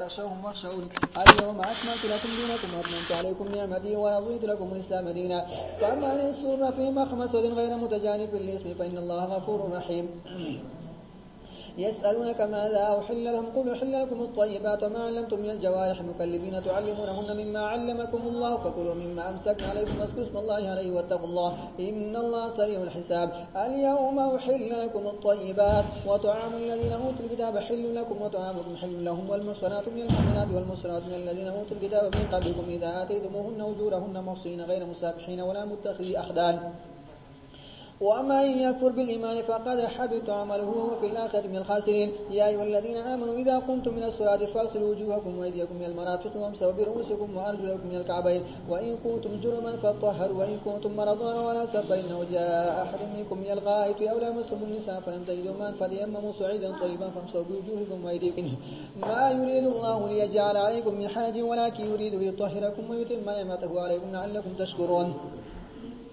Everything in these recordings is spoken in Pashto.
يخشوهم واخشون اليوم أكملت لكم دينكم وأتممت عليكم نعمتي ورضيت لكم الإسلام دينا فأما أن ينصرنا في مخمس غير متجانب للإثم فإن الله غفور رحيم يسألونك ماذا أحل لهم قل أحل لكم الطيبات وما علمتم من الجوارح مكلبين تعلمونهن مما علمكم الله فكلوا مما أمسكنا عليكم واذكروا اسم الله عليه واتقوا الله إن الله سريع الحساب اليوم أحل لكم الطيبات وطعام الذين أوتوا الكتاب حل لكم وطعامكم حل لهم والمحصنات من المؤمنات والمحصنات من الذين أوتوا الكتاب من قبلكم إذا آتيتموهن أجورهن محصنين غير مسابحين ولا متخذي أخدان ومن يكفر بالإيمان فقد حبط عمله وهو في الآخرة من الخاسرين يا أيها الذين آمنوا إذا قمتم من الصلاة فاغسلوا وجوهكم وأيديكم من المرافق وامسحوا برؤوسكم وأرجلكم من الكعبين وإن كنتم جرما فطهروا وإن كنتم مرضى ولا سفرين إنه جاء أحد منكم من الغائط أو لامستم النساء فلم تجدوا ماء فليمموا صعيدا طيبا فامسحوا بوجوهكم وأيديكم ما يريد الله ليجعل عليكم من حرج ولكن يريد ليطهركم ويتم نعمته عليكم لعلكم تشكرون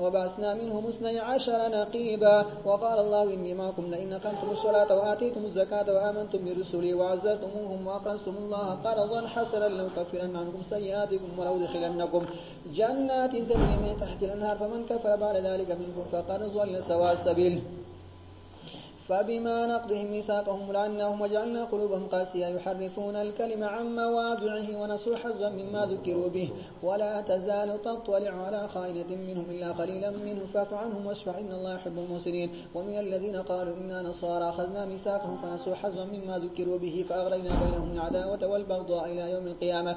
وبعثنا منهم اثني عشر نقيبا وقال الله إني معكم لئن أقمتم الصلاة وآتيتم الزكاة الزكاة وآمنتم برسلي وعزرتموهم وأقرضتم الله قرضا حسنا لنكفرن عنكم سيئاتكم ولو دخلنكم جنات تجري من تحت الأنهار فمن كفر بعد ذلك منكم فقد ضل سواء السبيل فبما نقضهم ميثاقهم لعناهم وجعلنا قلوبهم قاسية يحرفون الكلم عن مواضعه ونسوا حظا مما ذكروا به ولا تزال تطلع على خائنة منهم إلا قليلا منه فاعف عنهم واشفع إن الله يحب المحسنين ومن الذين قالوا إنا نصارى أخذنا ميثاقهم فنسوا حظا مما ذكروا به فأغرينا بينهم العداوة والبغضاء إلى يوم القيامة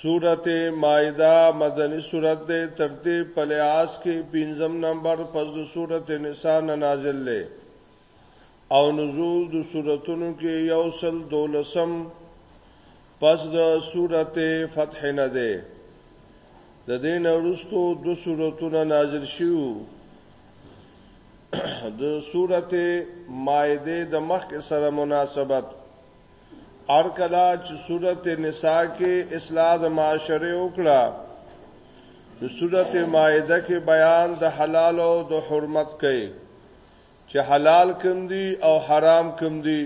سورت مائده مدنی سورت ده ترتیب پلیاس کې پینزم نمبر پس دو سورت نسان نازل ده او نزول دو سورتونو کې یوصل دولسم پس دو سورت فتح نه ده د دین ورستو دو سورتونه نازل شیو د سورت مائده د مخ سره مناسبت هر کله چې سورته نساء کې اصلاح د معاشره وکړه نو سورته مائده کې بیان د حلال او د حرمت کوي چې حلال کوم دي او حرام کوم دي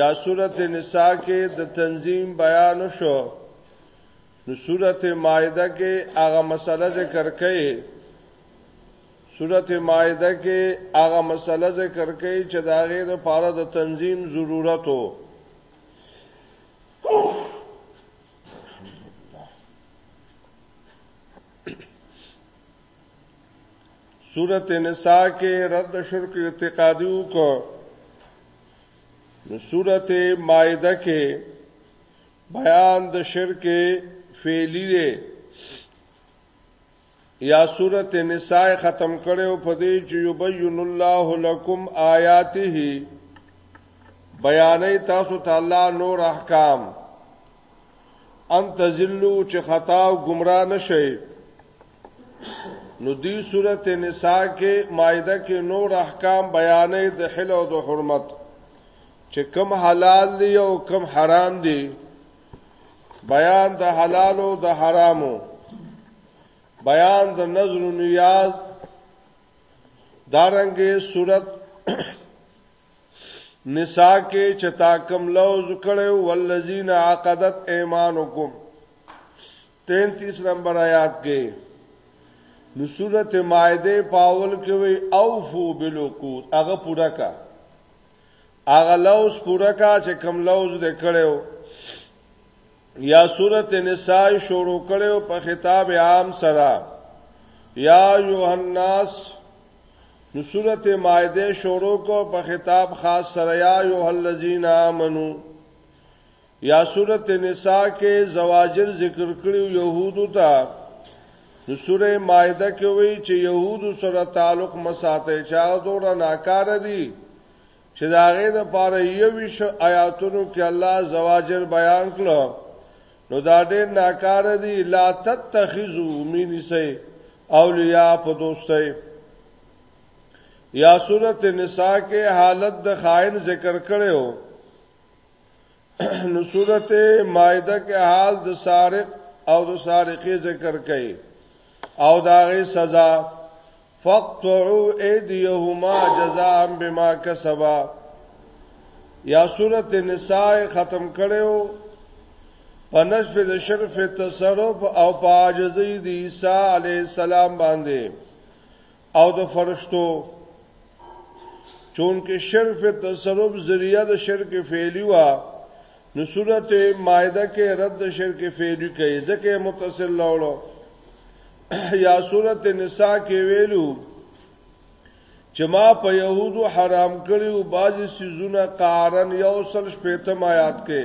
یا سورته نساء کې د تنظیم بیان شو نو سورته مائده کې هغه مسله ذکر کړي سورته مائده کې هغه مسله ذکر کړي چې دا غیر لپاره د تنظیم ضرورت وو سورت نساء کې رد شرک اعتقادي وکړو نو سورت مائده کې بیان د شرک فعلی دی یا سورت نساء ختم کړي او په دې چې یبین الله لکم آیاته بیانې تاسو ته الله نور احکام ان تزلو چې خطا او گمراه نشئ نو دی صورت نساء کې مائده کې نور احکام بیانې د حل او د حرمت چې کم حلال دي او کم حرام دي بیان د حلال او د حرامو بیان د نظر و نیاز دارنګ صورت نساء کې چتا کم لوز کړو والذین عقدت ایمانکم 33 نمبر آیات کې نو سورته مائده پاول کې وی اوفو بالعقود هغه پورا کا هغه لوز پوره کا چې کم لوز دې کړو یا سورت نساء شروع کړو په خطاب عام سره یا یوهناس نو سورت مائده شروع کو په خطاب خاص سره یا یوهلذین آمنو یا سورت نساء کې زواجر ذکر کړیو يهودو ته نو سوره مائده کې وی چې يهودو سره تعلق مساته چا دور ناکار دي چې داغه د پاره یوش آیاتونو کې الله زواجر بیان کړو نو دا ډېر ناکار دي لا تتخذو مين سي اولیاء په دوستۍ یا سورت نساء کې حالت د خائن ذکر کړو نو سورته مائده کې حال د سارق او د سارقې ذکر کړي او داغه سزا فقطعوا ايديهما جزاء بما كسبا یا سورته نساء ختم کړو په نشف د شرف تصرف او په عاجزی د عیسی علی السلام باندې او د فرشتو چونکه شرف تصرف ذریعہ د شرک فعلی وا نو سورته مائده کې رد شرک فعلی کوي ځکه متصل لولو یا سورته نساء کې ویلو چې ما په يهودو حرام کړیو بعضی سيزونه قارن یو سل شپېتم آیات کې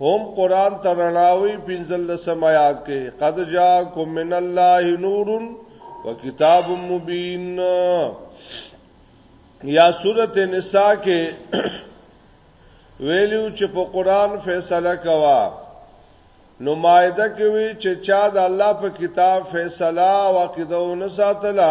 هم قران ته رڼاوي پنځلسم آیات کې قد جاءکم من الله نور وکتاب مبین یا سورته نساء کې ویلو چې په قران فیصله کوا نو مائده کې وی چې چا د الله په کتاب فیصله او عقیده و نه ساتله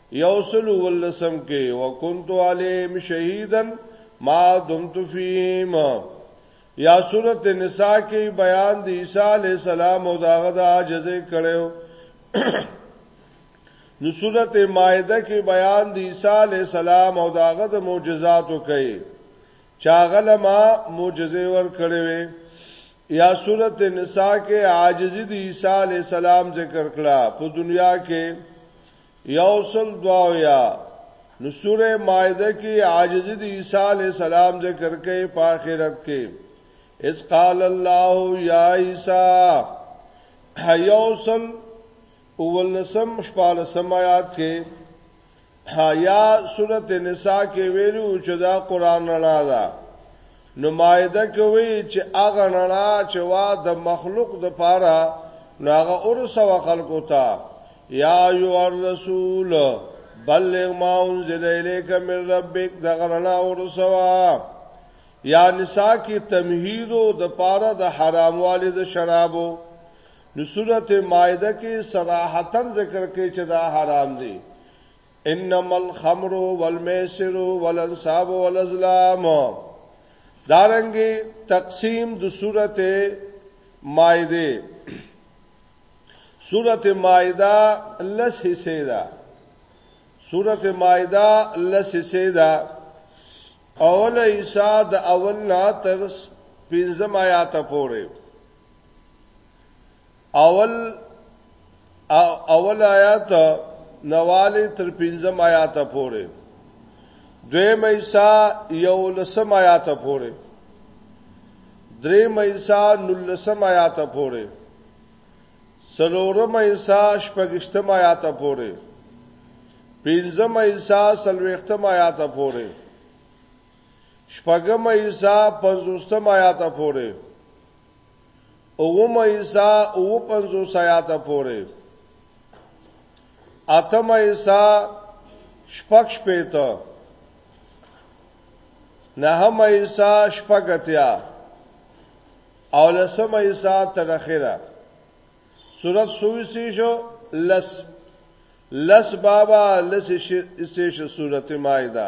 یوسل ولسم کې وکنت علیم شهیدن ما دمت فیهم یا سورت نساء کې بیان د عیسی علی السلام او داغه د عاجزې کړو نو سورت مائده کې بیان د عیسی علی السلام او داغه د معجزاتو کوي چاغله ما معجزې ور کړې وي یا سورت نساء کې عاجزی د عیسی علی السلام ذکر کړه په دنیا کې یوسل دواویا نو سوره مائده کې عاجزی د عیسی علی السلام ذکر کوي په آخرت کې اس قال الله یا عیسی یوسل اولسم شپالسم آیات کې یا سورته نساء کې ویلو چې دا قران رڼا ده نو مائده کې وي چې هغه رڼا چې وا د مخلوق د پاره نو هغه ورسوه خلکو ته یا ایو الرسول بلغ ما انزل الیک من ربک دا غرنا ورسوا یا نساء کی تمهید او د پاره د حرام والی د شرابو نو سورته مائده کې صراحتن ذکر کوي چې دا حرام دي انما الخمر والمیسر والانصاب والازلام دارنګي تقسیم د دو سورته مائده سورته مائده لس حصے ده سورته مائده لس حصے ده اول حصہ د اول نه تر پنځم آیات پورې اول اول آیات نواله تر پنځم آیات پورې دوی مېسا یو لسم آیات پورې درې مېسا نلسم آیات پورې سلورم ایسا شپږشتم آیات پورې پنځم ایسا سلوختم آیات پورې شپږم ایسا پنځوستم آیات پورې اووم ایسا او پنځو سیات پورې اتم ایسا شپږ شپېته نهم ایسا شپږ اتیا او لسم ایسا تر اخره سورۃ سویسی شو لس لس بابا لس شیشه سورۃ مائده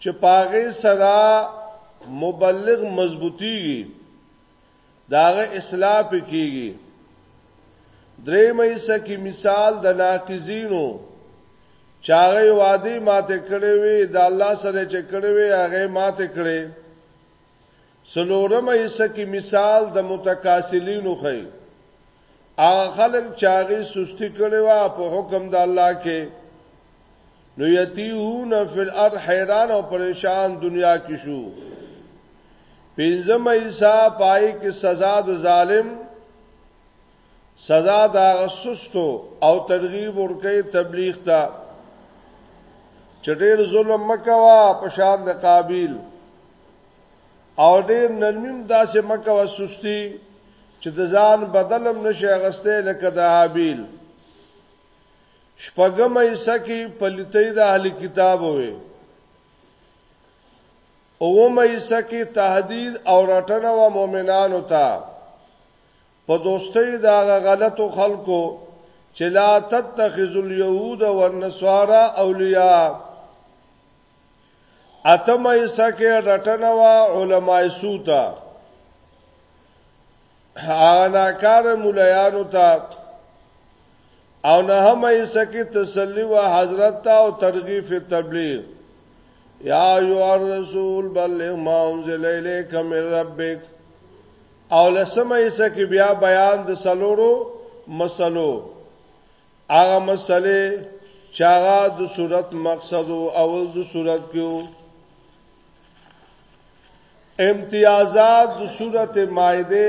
چې په هغې سره مبلغ مضبوطیږي داغه اصلاح پکېږي درې مېسه کې مثال د ناقضینو چاغه وادي ماته کړې وي د الله سره چې کړې وي هغه ماته کړې څلورمه حصه کې مثال د متکاسلینو ښيي هغه خلک چې هغه سستی کړي وا په حکم د الله کې نو یتیون فی الارض حیران او پریشان دنیا کې شو پنځم ایسا پای کې سزا د ظالم سزا د هغه سستو او ترغیب ورکوي تبلیغ ته چې ډېر ظلم مه کوه په شان د قابیل او ډېر نرمیم داسې مه کوه سستی چې د ځان بدلم نشي اغسته لکه د حابیل شپږم ایسه کې پلیتۍ د اهل کتاب وې اومه ایسه کې تهدید او رټنه و مؤمنانو ته په دوستۍ د هغه غلطو خلکو چې لا تتخذوا اليهود والنصارى اولیاء اتمه ایسا کې رټنه وا علماء سوتا اناکار مولایانو ته او نه هم ایسا کې تسلی وا حضرت ته او ترغیب فی تبلیغ یا ایو الرسول بلغ ما انزل الیک من ربک او لسمه حصہ کې بیا بیان د سلورو مسلو هغه مسلې چې هغه د صورت مقصد او اول د صورت کې امتیازات د صورت مائده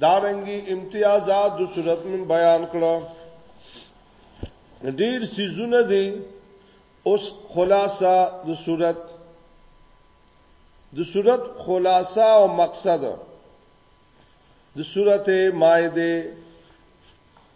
دارنګي امتیازات د صورت من بیان کړه ډیر سيزونه دي اوس خلاصه د صورت د صورت خلاصه او مقصد د صورت مائده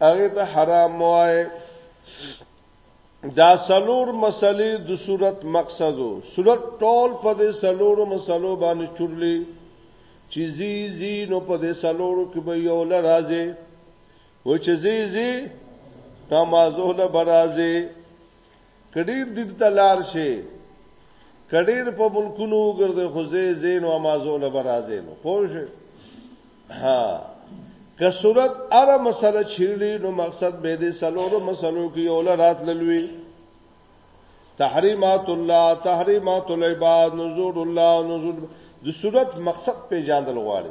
هغه ته حرام وای دا سلور مسلې د صورت مقصدو صورت ټول په دې سلور مسلو باندې چورلی چې زی زی نو په دې سلور کې به یو لرازه و چې زی زی نمازو له برازه کډیر دیر ته لار شي کډیر په ملکونو ګرځي خو زه زین او مازونه برازینو پوه شئ ها که صورت اره مسله چیرلی نو مقصد به دې سلورو مسلو کې یو لرات لوي تحریمات الله تحریمات العباد نزول الله نزول د صورت مقصد په جاندل غواړي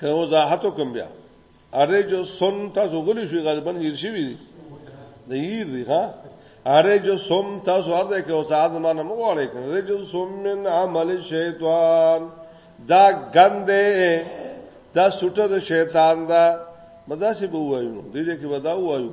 که وضاحت کوم بیا اره جو سن تاسو غلی شو غالبا هیر شي وي د هیر دی ها اره جو سم تاسو ارده کې او ساز ما نه مغواړي کنه اره جو سم من عمل شیطان دا ګنده دا سټه د شیطان دا مداسې به وایو دې کې ودا وایو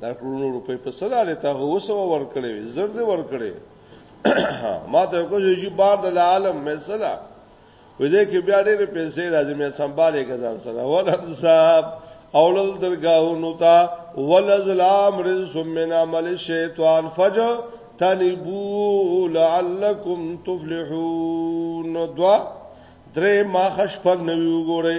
دا کروڑونو روپۍ په څه لاله تا هو سو ورکړې زر دې ورکړې ما ته کو چې بار د عالم مثلا و دې کې بیا ډېر پیسې راځي مې سنبالې غزان سره ولن صاحب اولل درگاہونو تا ولزلام رزس من عمل الشیطان فجر تنبو لعلکم تفلحون دوا درې ما خش پګ نوی وګورئ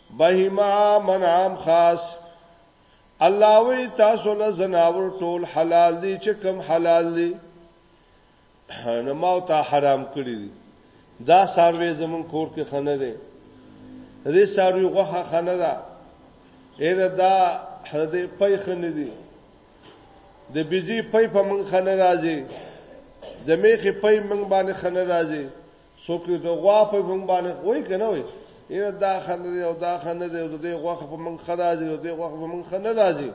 بهیما من عام خاص الله وی تاسو له زناور ټول حلال دي چې کم حلال دي نه ما ته حرام کړی دي دا ساروی زمون کور کې خنه ده دې ساروی غوخه خنه ده اېره دا حدې پي خنه دي د بيزي پي په من خنه راځي د میخې پي من باندې خنه راځي څوک دې د غوا په مونږ باندې وای کنه وای یره دا خنه دی او دا خنه دی او دې غوخه په مونږ خراج او دې غوخه په مونږ خنه راځي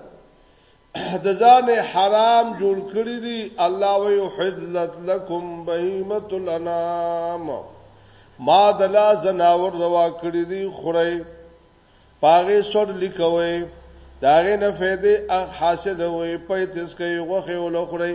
د ځان حرام جوړ کړی دی الله وی حذلت لكم بهیمه الانام ما دلا زناور روا کړی دی خړی پاغه سر لیکوي داغه نه فائدې حاصل وي په تس کوي غوخه ول خړی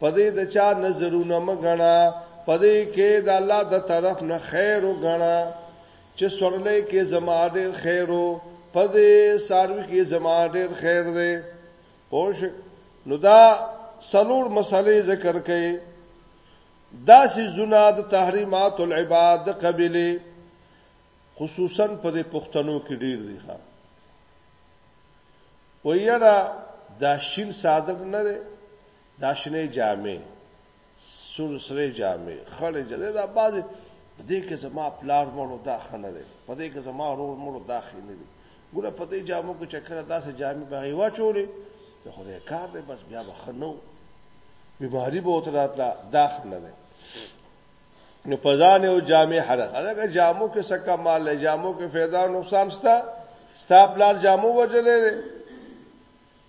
په دې د چا نظرونه مه ګڼه، په دې کې د الله د طرف نه خیر وګڼه، چې سورلۍ کې زما ډېر خیر و، په دې څاروي کې زما ډېر خیر دی. پوه شوئ؟ نو دا څلور مسلې ذکر کړئ دا سيزونه د تحریمات العباد د قبيله خصوصا په دې پښتنو کې ډیر دي ښا ویرا دا شین صادق نه دی دا شنې جامې سور سرې جامې خړې جامې دا بعضې په دې کې زما پلار مړو دا ښه نه دی په دې کې زما ورور مړو دا ښه نه دی ګوره په دې جامو کې چې کله داسې جامې به یې واچولې د خدای کار دی بس بیا به ښه نه و بیماري به ورته راتله دا ښه نه دی نو په ځان یو جامې حرق هغه جامو کې څه کمال دی جامو کې فایده او نقصان شته ستا پلار جامو وجلې دی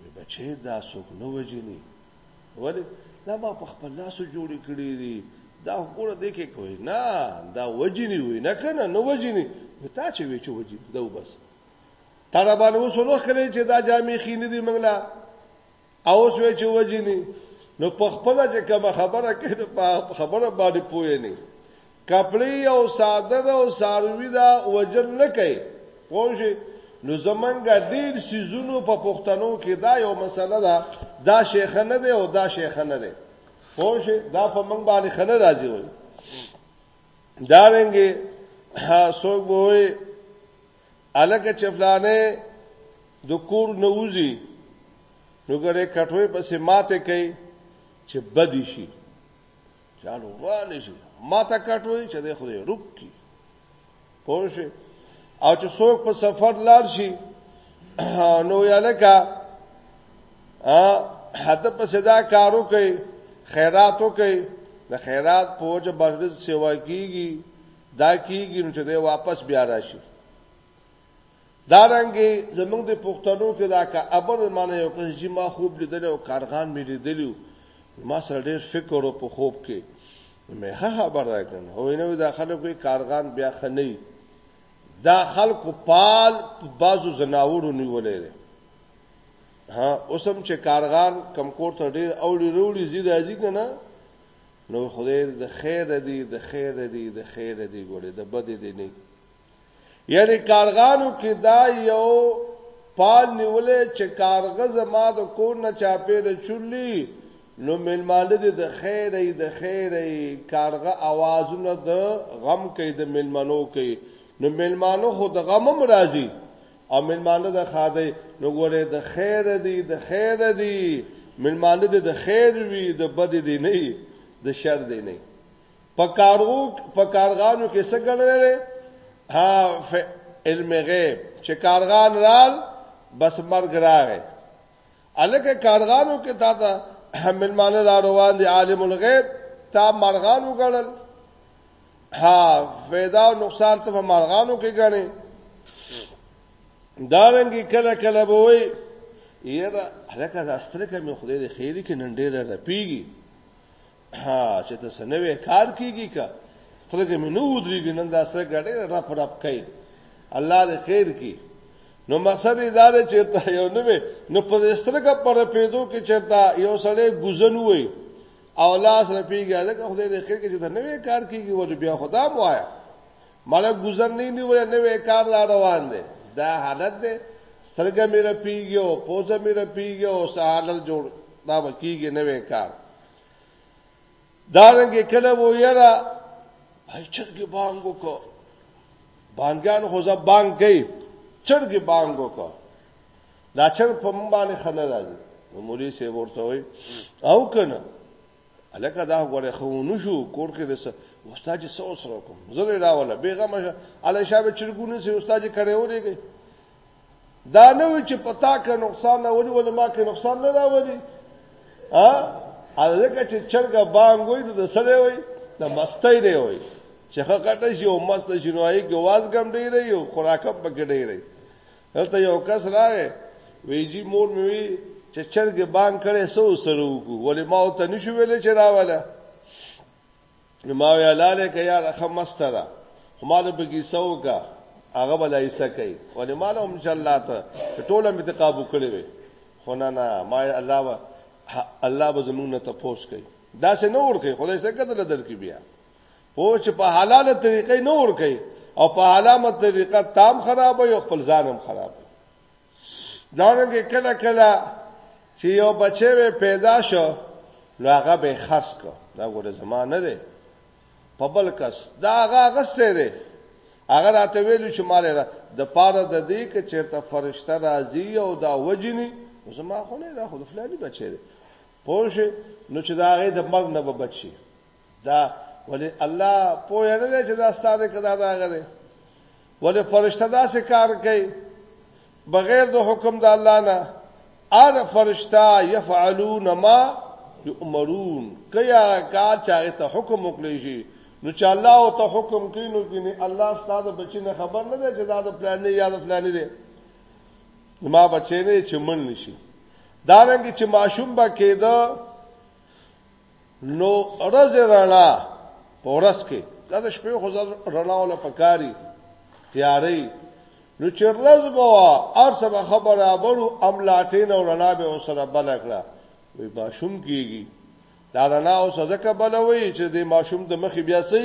وی بچی دا څوک نه وجنی ولی دا ما په خپل لاس جوړی کړی دی دا ګوره دې کې کوي نه دا وجنی وي نه کنه نو وجنی تا چې وی چې وجنی دا وبس طالبان اوس نو خلې چې دا جامې خینې دي منګلا او اوس وی چې وجنی نو په خپل چې کوم خبره کړي په خبره باندې پوي نه کپړی او ساده ده او ساروی ده وجل نه کوي پوه شئ نو زمونږ ډیر سیزونو په پښتنو کې دا یو مسله ده دا شیخ نه دی او دا شیخ نه دی پوه شئ دا په موږ باندې خنه راځي وایي دا رنګي څوک وایي الکه چفلانه د کور نوځي نو ګره کټوي پسې ماته کوي چې بدی شي چالو را لشي ما ته کټوي چې د خدای روک کی پوه شي او چې څوک په سفر لار شي نو یلکا ا حتی په صدا کارو کوي خیراتو کوي د خیرات پوج برز سیوا کیږي دا کیږي نو چې دی واپس بیا راشي دا رنګه زمونږ د پښتنو کې دا کا ابر معنی یو کس چې ما خوب لیدل او کارغان مې لیدلیو ما سره ډېر فکر او په خوب کې مې ها خبر راکنه او نو دا خلکو کارغان بیا خنۍ دا خلکو پال بازو زناورو نیولې ده ها اوسم چې کارغان کم کور ته ډېر اوړي وروړي زی راځي کنه نو خدای د خیر دی د خیر دی د خیر دی ګوره د بد دی نه یعنی کارغانو کې دا یو پال نیولې چې کارغه زما د کور نه چاپې د چولي نو ملمانه دې د خیرې د خیرې کارغه आवाजونه د غم کې د ملمنو کې نو ملمانو خو د غمم راځي او ملمانه د خاده نو ګوره د خیر دی د خیر دی ملمانه د خیر وی د بد دی نه د شر دی نه په کارو په کارغانو کې څه ګڼل ها علم غیب چې کارغان رال بس مرګ راغی الکه کارغانو کې تا ته ملمانه را روان دي عالم الغیب تا مرغان وګړل ها فایده او نقصان ته په مرغانو کې غني دارنګي کله کله به وي یره هلکه د استرکه مې خدای دې خیری کې نن ډېر رپیږي ها چې د سنوي کار کیږي کا سترګې مې نه ودرېږي نن دا سره ګډې رپ رپ کوي الله دې خیر کی نو مقصد یې دا دی چې یو نه وي نو په سترګې پر پیدو کې چرتا یو سړی ګوزن وي او لاس رپیږي لکه خدای دې خیر کې چې د نوې کار کیږي ور بیا خدا مو آیا مله ګوزن نه نیولې نوې کار لا روان دی دا حالت دی سترګې مې رپیږي او پوزه مې رپیږي او سهالل جوړ دا وکیږي نوې کار دا رنګ کله وو یرا هي چرګي بانګو کو بانګان خو ځا بانګ کوي چرګي بانګو کو دا چر په باندې خنه راځي نو مولوی سي ورته وي او کنه الکه دا غوړې خونو شو کور کې دسه استاد سو سره کوم زره راوله بیغه مشه علي شابه چرګونه سي استاد کړي وريږي دا نه وي چې په تا کې نقصان راولي ولې ما کې نقصان نه راولي ها هغه چې چرګه بانګ وي نو د سره وي د مستۍ نه وي چې خکټه شي او مست شي نو یې ګواز ګم دی رہی او خوراکم پکې دی رہی هلته یو کس راغی ویجی مور مې وی چې چرګه بانګ کړي سو سره وکړو ولې ما ته نشو ویلې چې راواله نو ما وی لاله کې یار خمسته ده ما له بګی سوګه هغه بلای سکه ولې ما له هم جلاته ټوله مې تقاب کړې وي خو نه نه ما الله و الله به زمونږ نه تپوس کوي دا څه نه ور کوي خدای څخه کده لدر کې بیا پوه چې په حلاله طریقې نه ور کوي او په حرامه طریقه تام خراب وي او خپل ځانم خراب دا رنګه کله کله چې یو بچی به پیدا شو نو هغه به خرڅ کو دا ګوره زمانه ده په بل کس دا هغه غسته ده هغه راته ویلو چې مال را د پاره د دې کې چیرته فرشته راځي او دا وجني زما خو نه دا خو فلانی بچی ده پوه نو چې دا هغه د مرګ نه به بچي دا ولی الله پوه نه دی چې دا ستاره کدا دا غره ولی فرشته دا څه کار کوي بغیر د حکم د الله نه ار فرشته يفعلون ما يؤمرون کیا کار چاغه ته حکم وکړي شي نو چې الله او ته حکم کوي نو ګینه الله ستاسو بچی نه خبر نه دی چې دا د پلان نه یا د پلان نه دی ما بچی نه چې من نشي دا رنګ چې ماشوم به کېده نو ورځ رڼا په ورځ کې دا د شپې خو رڼا ولا پکاري تیارې نو چې ورځ به ارسه به خبره برو املاټین او رڼا به وسره بل کړه وي ماشوم کیږي دا رڼا او سزا کبلوي چې د ماشوم د مخې بیا سي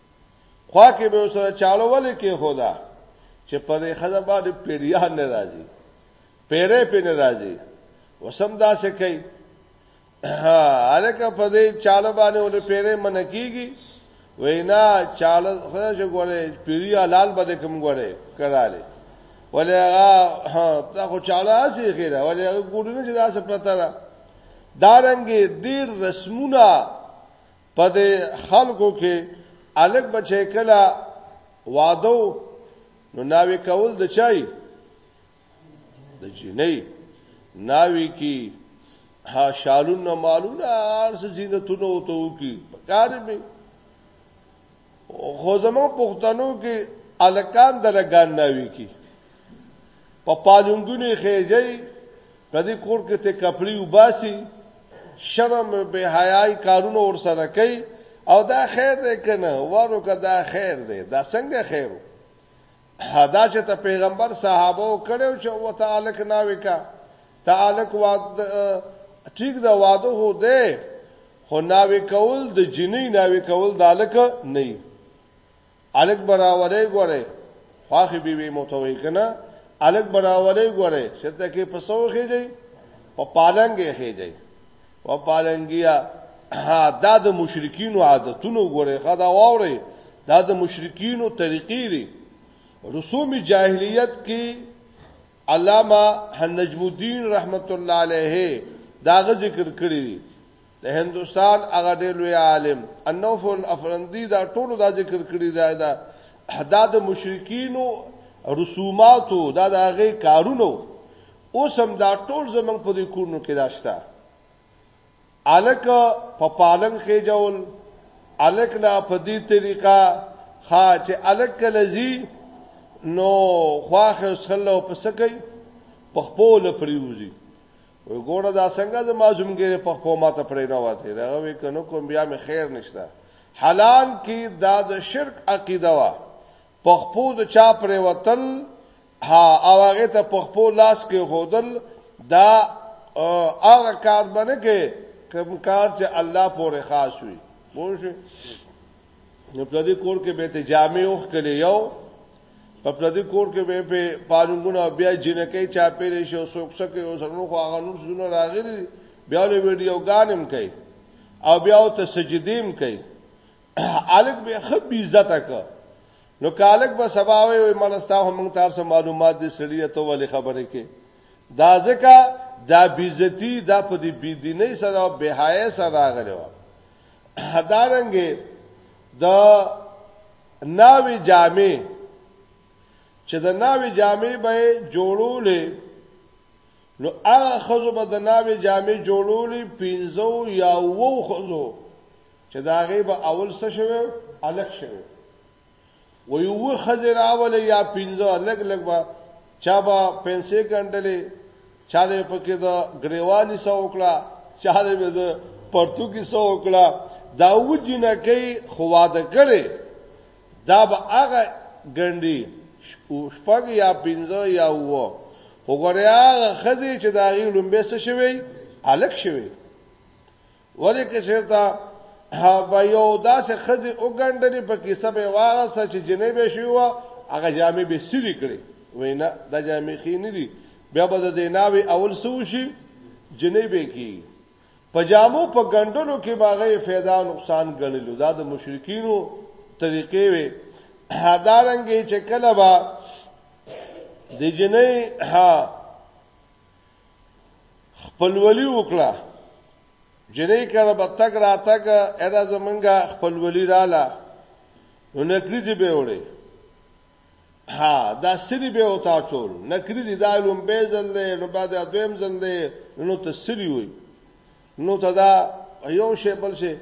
خوا کې به سره چالو ولې کې خدا چې په دې خزه باندې پیریان نه راځي پیرې په نه راځي وسم دا څه کوي الکه په دې چالو باندې ول پیرې من کیږي وینا چالو خدا چې ګوره پیری حلال بده کوم ګوره کړاله ولې هغه تا خو چاله اسی خیره ولې هغه ګورنه چې دا څه پرته ده دارنګي ډیر رسمونه په دې خلکو کې الګ بچی کلا وادو نو ناوی کول د چای د جنې ناوی کی ها شالونه مالونه ارس زینتونه او تو کی پکاره به خو زموږ پښتنو کې الکان د لګان ناوي کی په پالونګونی خېجی په دې کور کې ته کپړی وباسي شرم به حیاي کارونه ور سره کوي او دا خیر دی کنه وارو که دا خیر دی دا څنګه خیرو دا چې ته پیغمبر صحابه او کړو چې او تعلق نه وکا تعلق واد ټیک دا واده هو دی خو ناوی کول د جنې ناوی کول د الک نه الک براورې ګوره خواخې بي بي متوي کنه الک براورې ګوره شته کې پسو خېږي په پالنګ خېږي و پالنګیا دا د مشرکینو عادتونو غوړې خدا واوري دا د مشرکینو طریقې دي رسوم جاهلیت کې علامه نجم الدین رحمت الله علیه دا غ ذکر کړی دی د هندستان هغه ډېر لوی عالم انوف الافرندی دا ټول دا ذکر کړی دی دا حداد مشرکینو رسوماتو دا د هغه کارونو اوس هم دا ټول زمنګ په دې کورنو کې داشته الک په پالنګ خېجول الک لا په دې طریقه ها چې الک کلزي نو خواخ وسخلو په سکي په خپل پریوزي وی ګوره دا څنګه د مازومګری په خپل ماته پرې نه وته دا وی کنو کوم بیا مې خیر نشته حلال کې دا د شرک عقیده وا پخپو د چا پرې وتل ها او هغه ته پخپو لاس کې خودل دا هغه کار باندې کې کوم کار چې الله پورې خاص وي پوه شئ نو په دې کور کې به ته جامع اوخ کړي یو په پردي کور کې به په پالونګونه بیا جنکې چا پیرې شو سوکسه کې او سرونو خو هغه نور سونه راغلي بیا له ویډیو ګانم کوي او بیا ته سجدیم کوي الګ به خب عزت ک نو کالګ به سبا وي وي ملستا هم موږ تاسو معلومات دي سړی ته ولې خبرې کې دا ځکه دا بیزتی دا په دې بيدینې سره او بهای سره غلو هدارنګې دا ناوی جامع چې د ناوی جامع به جوړولې نو هغه خزو به د ناوی جامع جوړولې پینځو یا وو خزو چې د هغې به اول څه شوی الک شوی و یو خزه راول یا پنځه لګ لګ با چا با پنسې ګنډلې چا دې پکې د غریوالي سو وکړه چا دې د پرتو کې سو وکړه دا و جنکې خواده کړي دا به هغه ګنډي شپږ یا پنځه یا و وګوریا خزه چې دا غي لومبه څه شوی الک شوی ولې کې چیرته به یو داسې خزي وګڼډلې په کیسه به واغسه چې جنې به شي و هغه جامې به سری کړي وینا دا جامې خې نه دي بیا به د دیناوي اول سو شي جنې به کی په جامو په ګندلو کې باغې फायदा او نقصان ګڼلو دا د مشرکینو طریقې وي هدارنګي چې کله با د جنې ها خپلولي وکړه جنې کړه به تک را تک اېدا زمنګا خپلولي رااله نو نکریزي به وړي ها دا سری به او تا چول نکریزي دا لوم به زل دی نو بعد ادویم زل دی نو ته سری وي نو ته دا یو شی بل شی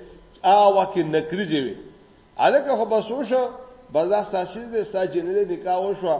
آ وکه نکریزي وي الکه خو بسوشه بازار تاسیس دې ستا جنې نکاح وشو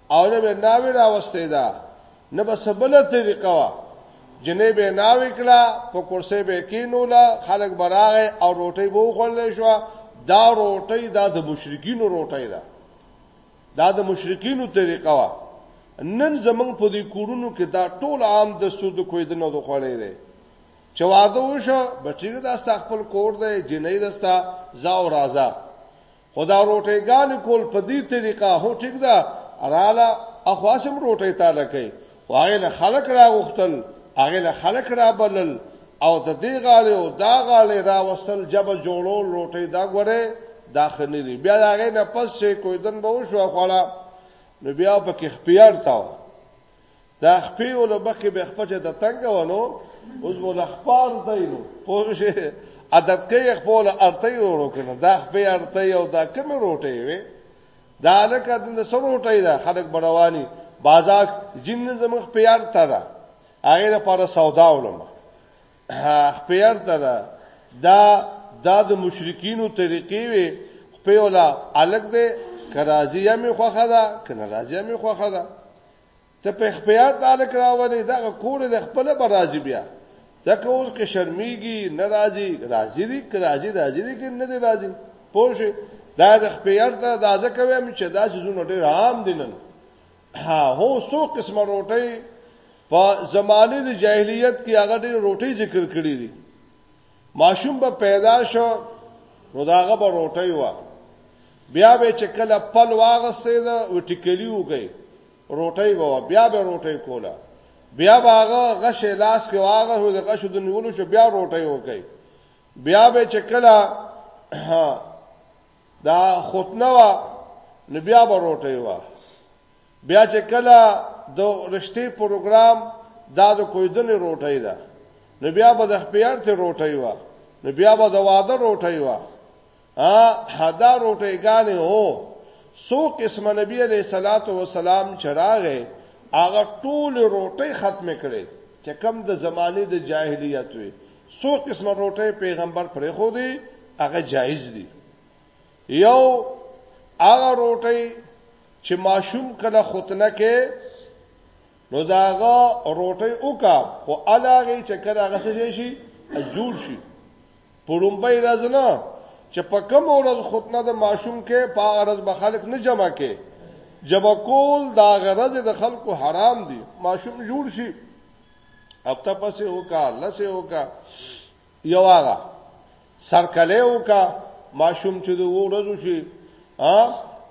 او نه به ناوې راوستې ده نه به څه بله طریقه وه جنې به ناوې کړه په کرسۍ به کینوله خلک به راغی او روټۍ به وخوړلی شوه دا روټۍ دا د مشرکینو روټۍ ده دا د مشرکینو طریقه وه نن زمونږ په دې کورونو کې دا ټول عام دستور د کویدنو د خوړې دی چې واده وشو بټیګه دا ستا خپل کور دی جنې دستا زاو رازه خدا روټي ګان کول په دې طریقه هو ټیک ده رااله اخواسم روټي تا لکې واغې له خلک را غختل هغه له خلک را بلل او د دې غاله او دا غاله را وصل جب جوړو روټي دا غره داخني دی بیا هغه نه پس چې کویدن به وشو خلا نو بیا په کې خپیار تا دا خپې ول مخکې به خپچه د تنګ ونو اوس مو د خپار دی نو پوه شي عادت کې خپل ارته ورو کنه دا خپې ارته یو دا کوم روټي وي دا لکه د سر روټي دا خلک برواني بازار جن زمخ په ارته دا هغه لپاره سودا ولم خپې ارته دا دا دا د مشرکینو طریقې وي خپې ولا الګ دې کرازیه می خوخه دا کنه رازیه می خوخه دا ته په خپيات دالک راولې دغه کور د خپل برازي بیا تک اوس کې شرمېږي ناراضي راضي دي راضي راضي دي کې نه دي راضي پوه دا د خپيات دا دازه کوي چې دا سيزونه ډېر عام دي نن ها هو سو قسمه روټي په زمانه د جاهلیت کې هغه ډېر روټي ذکر کړی دي ماشوم به پیدا شو نو داغه به روټي و بیا به چې کله پل واغستې دا و ټیکلی وګي روټي و بیا به روټي کوله بیا به هغه غش لاس کې واغه هو د غش د نیولو شو بیا روټي وګي بیا به چې کله دا ختنه و نو بیا به روټي و بیا چې کله د رشتې پروګرام دا د کویدنې روټۍ ده نو بیا به د خپیارتې روټۍ وه نو بیا به د واده روټۍ وه دا روټۍ ګانې هو سو قسم نبی علیہ الصلات والسلام چراغه هغه ټول روټۍ ختم کړي چې کم د زمانه د جاهلیت وي سو قسم روټۍ پیغمبر پرې خو دی هغه جایز دي یو هغه روټي چې ماشوم کله ختنه کې نو داغه روټي وکا او علاوه چې کله هغه څه شي جوړ شي پړمبه راز نه چې په کوم ورځ ختنه د ماشوم کې په ورځ به خلک نه جمع کې جمع کول دا غرض د خلکو حرام دي ماشوم جوړ شي اپتا پسې وکا لسه وکا یو هغه سرکله وکا ماشوم چې دوه ورځې شي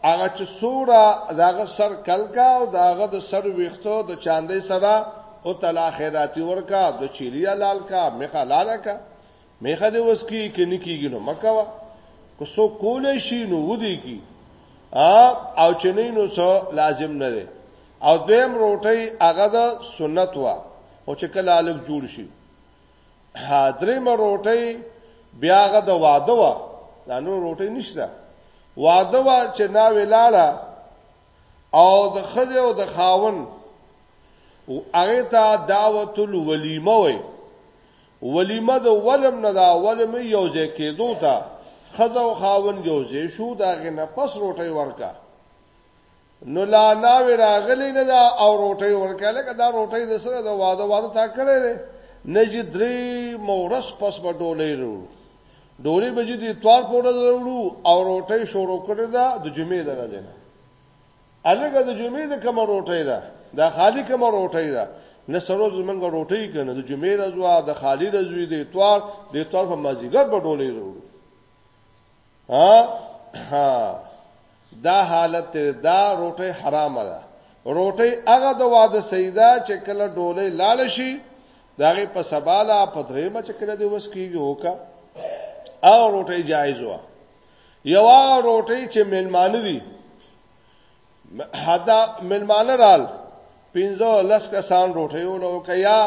هغه چې سوره داغه سر کلکا او داغه د سر ویختو د چاندې سره او تلا خیراتی ورکا د چيلي حلال کا مخه حلال کا مخه دې وس کی کني کیږي نو مکوا کو سو کولې شي نو ودی کی او چې نه نو سو لازم نه دی او دیم روټي هغه د سنت وا او چې کله الګ جوړ شي درېمه روټۍ بیا هغه د واده وه دا نور روټۍ نشته واده وه چې نا ولاړه او د خځه او د خاون او هغه ته دعوت الولیمه وي ولیمه د ولم نه دا ولم یو ځای کېدو ته خزه او خاون یو ځای شو دا غنه پس روټي ورکا نو لا ناوی راغلی نه دا او روټي ورکه لکه دا روټي د سره د واده واده تا کړی دی نه چې درې مورس پس به ډولې ورو ډولې به دې توار پوره ورو او روټي شروع کړی دا د جمعې دره دی نه الګه د جمعې د کوم روټي ده دا خالی کوم روټي ده نه سره زمونږ روټي کنه د جمعې رضوا د خالی رضوی د توار د توار په مازیګر به ډولې ورو ها ها دا حالت دا روټي حرامه ده روټي هغه د واده سیدا چې کله ډولې لال شي داغه په سباله په درې مچ کړه دی وس کیږي وکا او روټي جایز و یو روټي چې ملمانه دي حدا ملمانه رال پینځه لس کسان روټي ولو کیا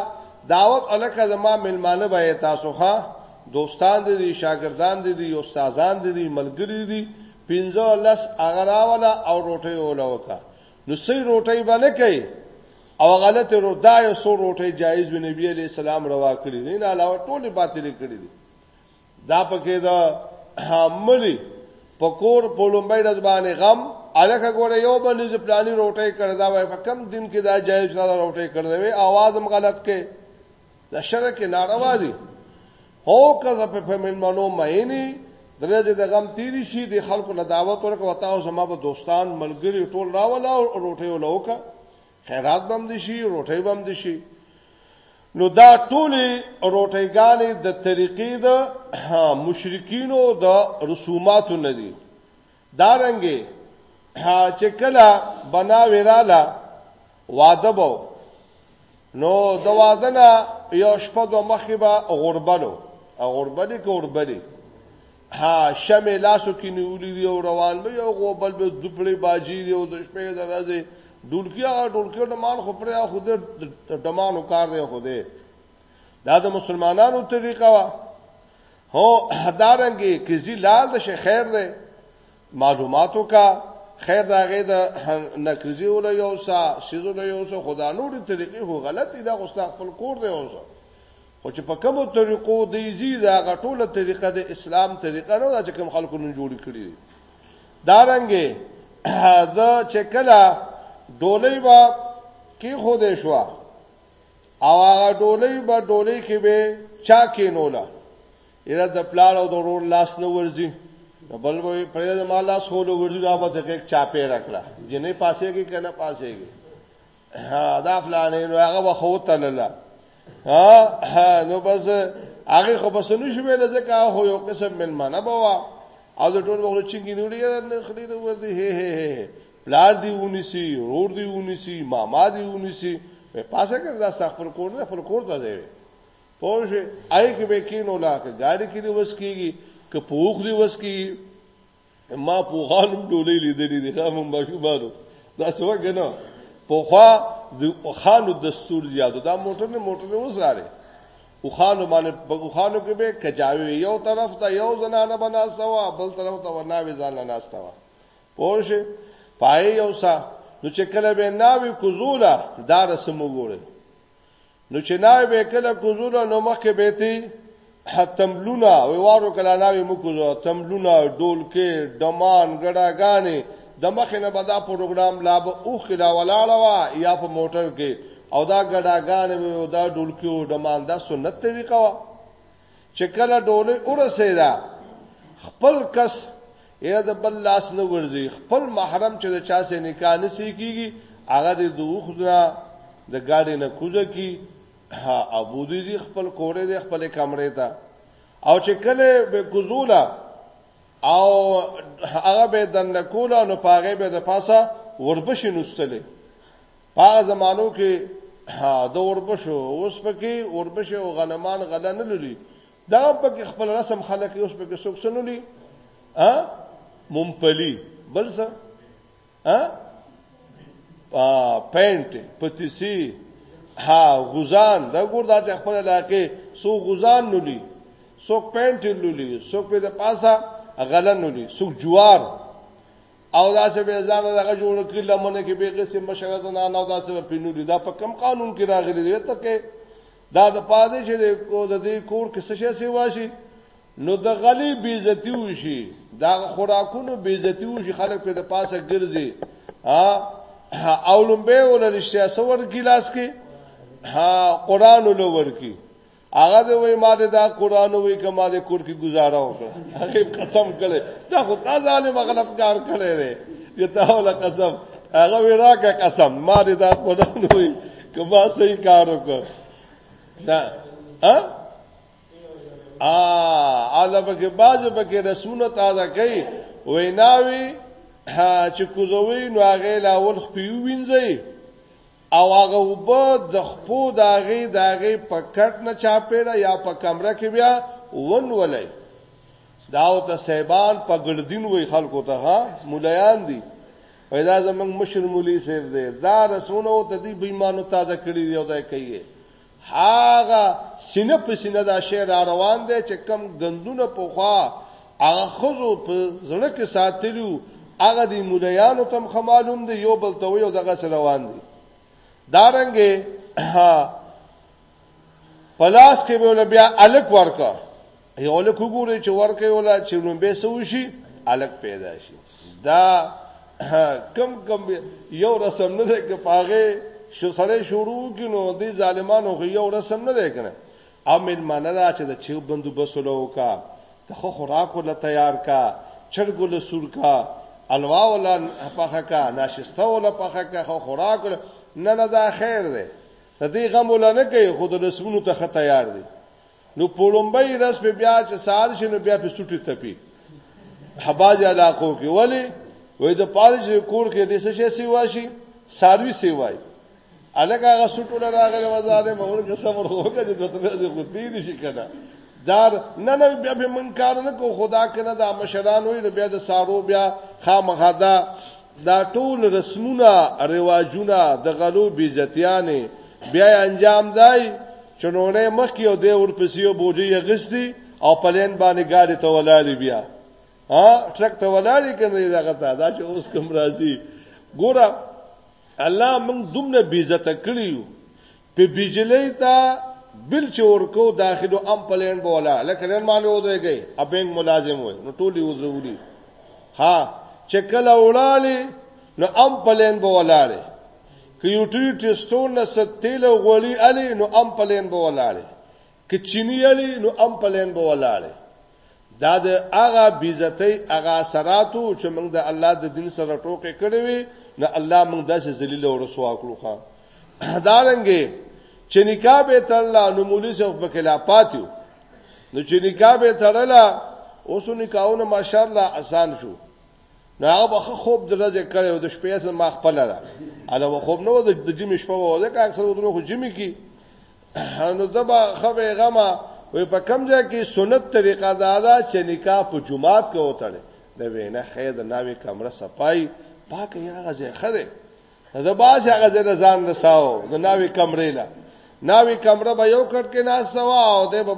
دعوت الکه زما ملمانه به تاسو ښا دوستان دي شاګردان دي استادان دي ملګری دي پینځه لس اغراوله او روټي ولو کا نو سي روټي باندې کوي او غلط رو دا یو سو روټي جایز وي نبی عليه السلام روا کړی نه علاوه ټول باطل کړی دي دا پکې دا ملي پکور په لومبۍ د ځبانې غم الکه ګوره یو باندې چې پلاني روټي کړی دا وای په کم دین کې دا جایز را روټي کړی وي आवाज هم غلط کې دا شرک کې ناروا دي هو کله په فهمن منو مېنی درجه د غم تیری شي د خلکو له دعوت ورکو وتا او زما به دوستان ملګری ټول راولا او روټي ولوکا خیرات بم دي شي روټي بم دي شي نو دا ټولې روټيګانې د طریقې د مشرکینو د رسوماتو نه دي دا رنګه چې کله بنا وراله واده بو نو د واده نه یو شپه د مخې به غربلو غربلې کې غربلې ها شمه لاسو کې نیولې دی او روان به یو غو بل به دپړې باجی دی او د شپې درځي ډولکیا ډولکیا ډمان خو پر خو د ډمانو کار دی خو دی دا د مسلمانانو طریقه وا هو هدارنګي کې زی لال د شي خیر دی معلوماتو کا خیر دا غي د نکرزي ول یو سا سيزو له یو سا خدا نور طریقې هو غلطي دا غوستا خپل کور دی اوسه خو چې په کومو طریقو د ایزي دا غټوله طریقه د اسلام طریقه نه ده چې کوم خلکو نن جوړی کړی دا رنګه دا چې کله ډولۍ با کې خو دې شو او هغه ډولۍ با ډولۍ کې به چا کې نولا اله د پلار او د ورور لاس نه ورځي بل وې پرې د مال لاس هولو ورځي را به دغه چا پې راکړه جنې پاسېږي کنه پاسېږي دا فلانې نو هغه وخو تلله ها نو بس هغه خو بس نو شو ویل ځکه هو یو قسم من منه بوا او د ټول وخت چنګی نوړي نه خړې د ور دي هه هه پلار دی ونیسی رور دی ونیسی ماما دی ونیسی په پاسه کې دا خپل کور نه خپل کور ته دی پوه آی کې به کینو لا کې ګاډي کې دی وس کیږي که پوخ دی وس کیږي ما په غالم ډولې لیدلې دي خامو ماشومانو دا څه وګنه په خوا د خانو دستور زیاتو دا موټر نه موټر نه وساره او خانو باندې په خانو کې به کجاوي یو طرف ته یو زنانه بناسته وا بل طرف ته وناوي ځان ناسته وا پوه پای یو سا نو چې کله به ناوي کوزولا دا رسم وګوره نو چې ناوې به کله کوزونه نو مخکې به تی تملونه وی وارو کله ناوې مو کوزو تملونه ډولکې دمان ګډاګانې د مخې نه به دا پروګرام لا به اوخ لا ولاړه وا یا په موټر کې او دا ګډاګانې او دا ډولکې او دمان دا سنت طریقه وا چې کله ډولۍ ورسېده خپل کس یې د بل لاس نه ورځي خپل محرم چې د چا سره نکاح نه سي کیږي هغه د دوخ نه د گاډي نه کوزه کی او بودی دی خپل کورې دی خپل کمرې ته او چې کله به کوزولا او هغه به دنه کولا نو پاغه به د پاسه وربشي نوستلې هغه زمانو کې د اوربشو اوس پکې اوربشه او غنمان غله نه لولي دا پکې خپل رسم خلک اوس پکې څوک سنولي ا ممپلی بل څه ا پینټ پتیسی ها غزان دا ګور دا چې خپل علاقې سو غزان لولي سو پینټ لولي سو په د پاسه غله لولي سو جوار او دا څه به ځان دغه جوړ کړی لمنه کې به قسم مشرت نه نو دا څه پینولې دا په کم قانون کې راغلي دی ته کې دا د پاده چې د کو د دې کور کې څه شي سیوا شي نو د غلی بیزتی وشي دا خوراکونو بیزتی وشي خلک په د پاسه ګرځي او لومبه ولر سیاسور ګلاس کې ها قران ولور کې هغه دی وای ما دې دا قران وای کما دې کور کې گزاره وکړه هغه قسم کړي دا خو تا ظالم غلط کار کړی دی یو تا ولا قسم هغه وراکه قسم ما دې دا قران وای کما صحیح کار وکړه دا ها ا اعلی بګه باز بګه رسونه تازه کوي ویناوي چې کوزوي نو هغه لاول خپیو وینځي او هغه اوبه د خپو د هغې د هغې په کټ نه چاپېره یا په کمره کې بیا ونولئ. دا ورته صاحبان په ګړدین وایي خلکو ته، ها ملایان دي، وایي دا زموږ مشر مولي صاحب دی، دا رسمونه ورته دي بېایمانو تازه کړي دي او دا یې کوي. هغه سینه په سینه دا شی را روان دی چې کم غندونه پوخا هغه خزو په زړه کې ساتلو هغه دی مولایانو تم خمالوم دی یو بل ته یو دغه سره روان دی دارنګه پلاس کې به بیا الک ورکا یو لک وګوري چې ورکه یو لا چې لومبه سو شي الک پیدا شي دا کم کم یو رسم نه ده کې پاغه شو سره شروع کینو دي ظالمانو خو یو رسم نه ده کنه او مل معنی دا چې د چیو بندو بسلو کا د خو خوراکو له تیار کا چرګو له سور کا الوا ولا پخه کا ناشسته ولا پخه کا خو خوراک نه نه دا خیر ده د دې غم ولا نه کوي خود رسمونو ته خطا یار دي نو په لومبۍ ورځ په بیا چې سهار شي نو بیا په سټي تپي حباز علاقو کې ولی وې د پالج کور کې د څه شي سیوا شي ساروي سیوای الګ هغه سټول راغله وزاره مور کې صبر وکړي د تبعیض غوتی نشي کنه دار نه نه بیا به منکار نه کو خدا کنه دا مشران وې بیا د سارو بیا خامخدا دا ټول رسمونه رواجونه د غلو بیزتیانې بیا انجام دای چنونه مخ یو دی ورپسې یو بوجي غستی او پلین باندې گاډي ته ولاړی بیا ها ټرک ته ولاړی کنه دغه ته دا چې اوس کوم راځي ګوره الله موږ دومره بیزت کړیو په بجلی ته بل چې ورکو داخلو ام پلین بولا لکه نن باندې ودرېږي ابنګ ملازم وای نو ټولي وځولي ها چې کله وړالي نو ام پلین بولاله که یو ټی ټیسټون نه ستیل غوړی الی نو ام پلین بولاله که چینی یلی نو ام پلین به ولاړې دا د هغه بیزتۍ هغه اثراتو چې موږ د الله د دین سره ټوکې کړې وي نه الله موږ داسې ذلیل او رسوا کړو ښا دا رنګې چې نکاح به تړلا نو مولوی صاحب په خلافات یو نو چې نکاح به تړلا اوس نکاحونه ماشاءالله آسان شو نو هغه به خوب د ورځې کړی او د شپې اصل ما خپل ده اله و خوب نو د جمی شپه و ځکه اکثر ودونو خو جمی کی نو دبا خوبه غما وې په کم ځای کې سنت طریقه دا ده چې نکاح په جمعات کې وتړي د وینه خیر د ناوي کمره صفای پاک یا غزه خره دا باز هغه ځای ځان رساو د ناوي کمرې لا ناوي کمره به یو کټ کې ناس سوا او د بل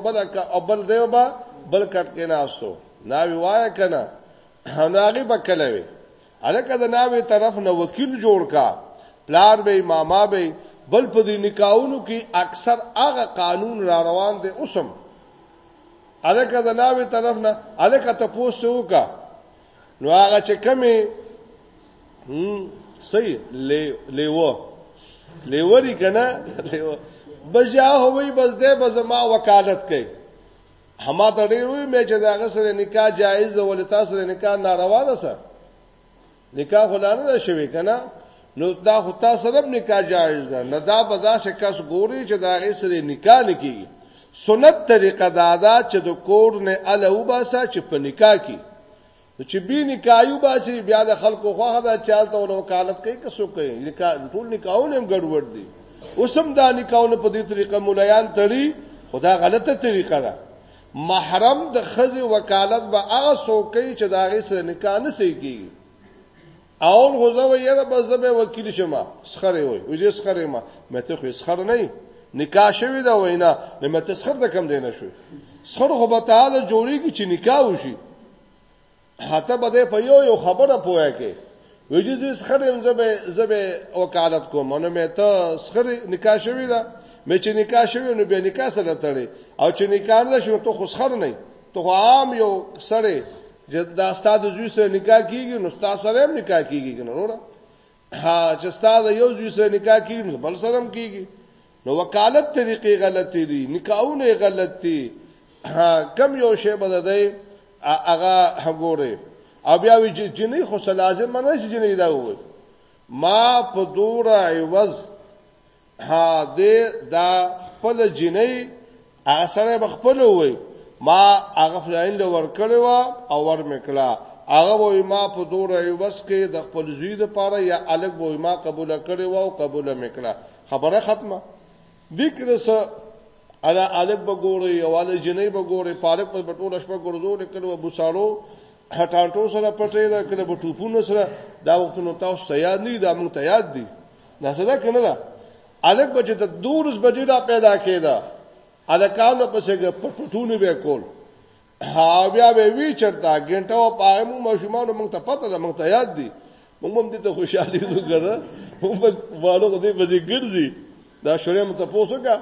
بل دی به بل کټ کې ناستو ناوي وای کنه نو هغه به کله وي الکه د ناوې طرف نه وکیل جوړ کا پلار به ماما به بل په دې نکاحونو کې اکثر هغه قانون را روان دي اوسم الکه د ناوې طرف نه الکه ته پوسټ وکا نو هغه چې کمی هم صحیح لیو لیو دی کنه لیو بس یا هوی بس دې بس ما وکالت کوي هما ته ډیر وی مې چې دا غ سره نکاح جایز ده ولې تاسو سره نکاح ناروا ده سر نکاح خلانه ده شوی کنه نو دا خو تاسو سره نکاح جایز ده نه دا به دا څه کس ګوري چې دا غ سره نکاح نکي سنت طریقه دا ده چې د کور نه الوباسه چې په نکاح کې نو چې بي نکایو باسي بیا د خلکو خوخه دا چالت او وکالت کوي که څوک کوي نکاح ټول نکاحونه هم ګډوډ دي اوسم دا نکاحونه په دې طریقه مولایان تړي خدا غلطه طریقه ده محرم د خزي وکالت به هغه څوک کوي چې دا غي سره نکاح نه سي کیږي اول خو زه یره به زبه وکیل شم سخره وای او زه سخره ما مته خو سخره نه نکاح شوی دا وینا نه مته سخره د کم دی نه شو سخره خو به تعالی جوړیږي چې نکاح وشي حتی به په یو یو خبره پوهه کې ویجی زه سخره زبه زبه وکالت کوم نو مته سخره نکاح شوی دا مې چې نکاح شوی نو به نکاح سره تړي او چې نکاح نه شو ته خو سخره نه ته عام یو سره چې دا استاد زوی سره نکاح کیږي نو استاد سره هم نکاح کیږي کنه وروره ها چې استاد یو زوی سره نکاح کیږي نو بل سره هم کیږي نو وکالت طریقې غلطې دي نکاحونه غلط دي ها کم یو شی بددای هغه هغوره او بیا وی چې جنې خو لازم نه چې جنې دا وایي ما په دوره عوض ها دې دا خپل جنۍ هغه سره بخپل وای ما هغه فلاین له ورکړې وا او ور میکړه هغه وای ما په دوره یو بس کې د خپل زوی د پاره یا الګ وای ما قبول کړې وا او قبول میکړه خبره ختمه ذکر سره الا الګ بګوري او ال جنې بګوري پالک په بټول شپه ګرځو لیکل و بوسالو هټانټو سره پټې دا کله بټوپونو سره دا وختونو تاسو ته یاد نه دا مونږ ته یاد دي دا څه ده کنه دا الک بچی ته دورس بجې را پیدا کېده الکانو پسې په پټونو به کول ها بیا به وی چرتا ګنټه او پاهمو ماشومان موږ ته پته ده موږ ته یاد دي موږ هم دې ته خوشاله یو ګره موږ والو دې بځې ګرځي دا شورې مت پوسو کا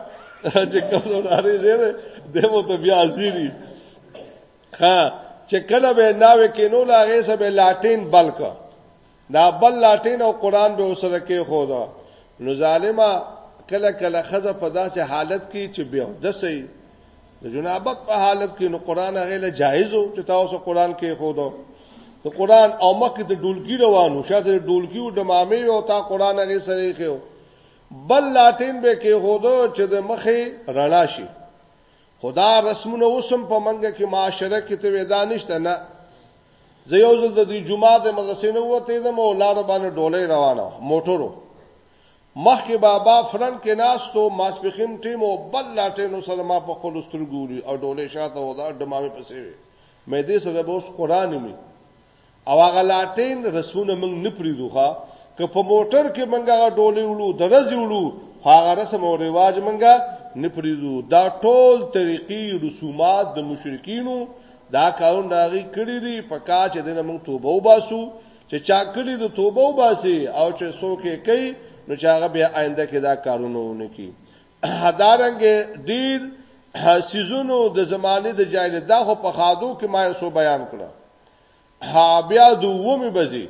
چې کوم لارې زیره دمو ته بیا زیری ها چې کله به ناوې کې نو لاغې سبه لاټین بلکا دا بل لاټین او قران به وسره کې خو دا نو ظالما کله کله خزه په داسې حالت کې چې به د سي د جنابت په حالت کې نو قران هغه له جایز او چې تاسو قران کې خو دا نو قران او مکه د ډولګي روانو شاته ډولګي او د مامې او تا قران هغه سره خو بل لاټین به کې خو دا چې د مخې رڼا شي خو دا رسمونه اوس هم په منګه کې معاشره کې ته ودا نشته نه زه یو ځل د دې جمعه د مدرسې نه وته د مولا ربانه ډولې روانه موټرو مخکې بابا فرن کې ناستو ماسپخیم ټیم او بل لاټینو سره ما په خپل سترګوري او ډولې شاته ودا دماغه پسې وي مې دې سره به اوس قران می او هغه لاټین رسمونه موږ نه پریږدو ښه که په موټر کې موږ هغه ډولې وړو د رزې وړو خو هغه رسم او رواج موږ نه پریږدو دا ټول طریقې رسومات د مشرکینو دا کارونه داغي کړی دي په کا چې دنه موږ توبه وباسو چې چا کړی د توبه وباسي او چې څوک یې کوي نو چې هغه بیا آینده کې دا کارونه ونه کوي هدارنګ ډیر سيزونو د زمانه د جاهل دا خو په خادو کې ما یې سو بیان کړه ها بیا د ومه بزي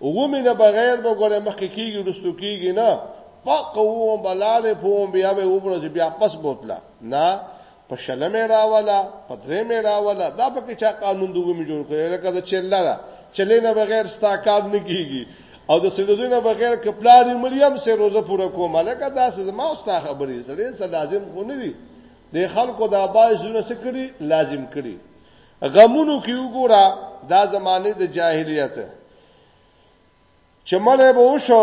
ومه نه بغیر به ګوره مخکې کیږي رستو کیږي نه پقو بلاله پوم بیا به وبرځي بیا پس بوتلا نه په شله مې راواله په درې مې راواله دا په کې چا قانون د ومه جوړ کړی لکه د چله را چلې نه بغیر ستا کار نه کیږي او د سروزو نه بغیر کپلار مریم سه روزه پوره کوم لکه دا زما او ستا خبرې سره لازم خو نه دي د خلکو د آبای زونه سکړي لازم کړي غمونو کې وګوره دا زمانه د جاهلیت چې مړې به وشو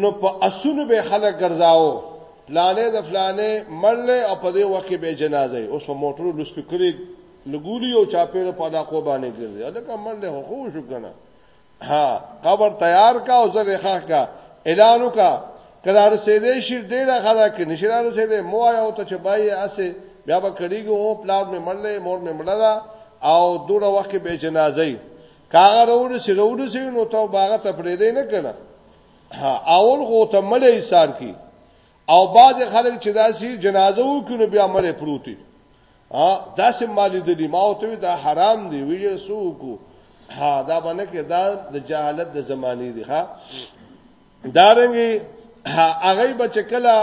نو په اسونو به خلک ګرځاو پلانې د فلانې مړلې او په دې وخت به جنازه اوس په موټرو لوس فکرې لګولي او چاپېره په علاقو باندې ګرځي الکه مړلې خو شو کنه ها قبر تیار کا او زره خخ کا اعلان وکا کله رسیدې شي ډیره خلا کې نشره رسیدې مو آیا او ته چې بای اسه بیا به کړیږي او پلان مې مړلې مور مې مړلا او دوړه وخت به جنازه کاغه وروړي چې وروړي چې نو ته باغ ته پرې دی نه کنه اول خو ته مړې ایثار کی او بعض خلک چې داسي جنازه وکړي بیا مړې پروتي ا داسې مالی د دې ما او ته دا حرام دی ویل سو کو ها دا باندې کې دا د جهالت د زمانه دی ها دارنګي هغه بچ کلا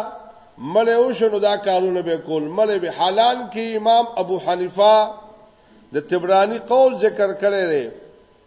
مله او شنو دا کارونه به کول مله به حلال کې امام ابو حنیفه د تبرانی قول ذکر کړی دی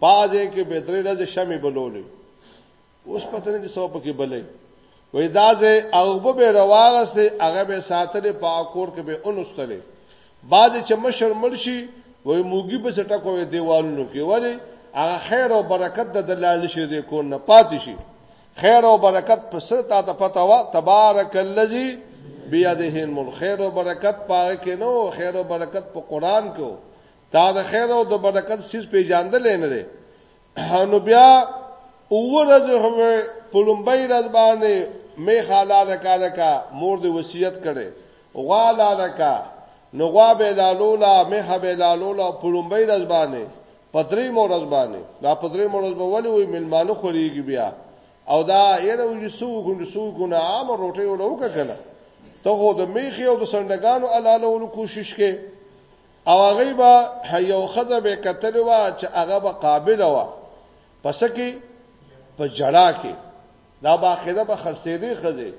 پازه کې به درې ورځې شمې بلولې اوس پته نه چې څو پکې بلې وې دازه هغه به رواغسته هغه به ساتلې په اکور کې به اونستلې بعد چې مشر مرشي وې موګي په سټه کوې دیوالونو کې وره هغه خیر او برکت د دلال نشي دې کو نه پاتې شي خیر او برکت په سر تا ته پتا وا تبارک الذی بیا د هین مل خیر او برکت پاره کې نو خیر او برکت په قران کې دا د خیر او د برکت سیس پیژاندل نه دی نو بیا اورز هم په لومبۍ ورځ باندې می حلال کاله کا مور دی وصیت کړي غوا لاله کا نو غوا به لالولا می حبه لالولا په لومبۍ ورځ باندې پدری مورز باندې دا پدری مورز به ولې وي ملمانو خوريږي بیا او دا یره وي سو کو سو کو نه عام روټي ولو کنه ته خو د میخي او د سندګانو علالولو کوشش کې او هغه به یو خزه به کتل وا چې هغه به قابل وا پس کې په جړا کې دا باخره به خرڅې دی خزه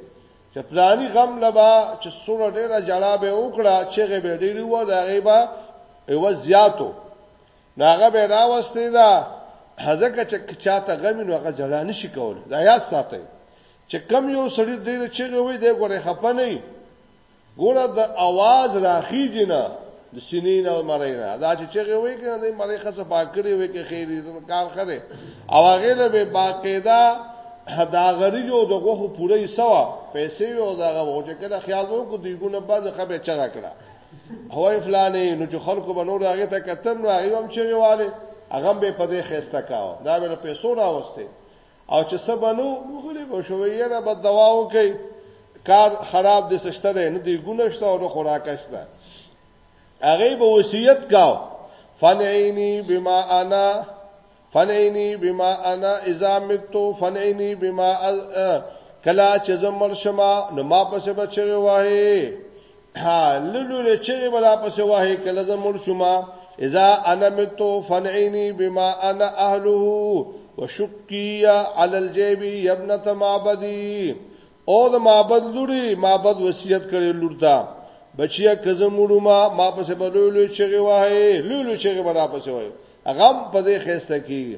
چې پلاني غم لبا چې سوره ډیره جړا به وکړه چې غه به ډیری و دا غي به یو زیاتو ناغه به راوستي دا هزکه چې چاته غم نو هغه جړا نشي کول دا یاد ساتي چې کم یو سړی ډیر چې غوي دی ګوره خپنه ګوره د اواز راخیږي نه د سینې نه مړی نه دا چې چغه وای کنه د مړی خسه پاکړي وای کې خیر دې کار خره او هغه له به باقاعده دا غری جو دغه خو پوره سوا پیسې او دغه وجه کړه خیال وو کو دیګونه بعد خبه چغه کړه هوای فلانه نو چې خلکو بنور هغه ته کتن نو هغه هم چغه والے هغه به په دې خسته کاو دا به پیسو راوسته او چې څه بنو غلی به شو یره به دوا وکي کار خراب دي سشته ده نه دی ګونشته او نه خوراکشته هغه به وصیت کاو فنعینی بما انا فنعینی بما انا اذا متو فنعینی بما کلا چې زمر شما نو ما پسې بچو وای ها لولو له چیرې بلا پسې واه کله زه مړ شوم اذا انا متو فنعيني بما انا اهله وشقي على الجيب يا ابنه معبدي او د معبد لوري معبد وصیت کړي لورتا بچیا کزه مړو ما ما پسې بلولو چغي واه لولو چغي بلا پسې واه غم په دې خسته کی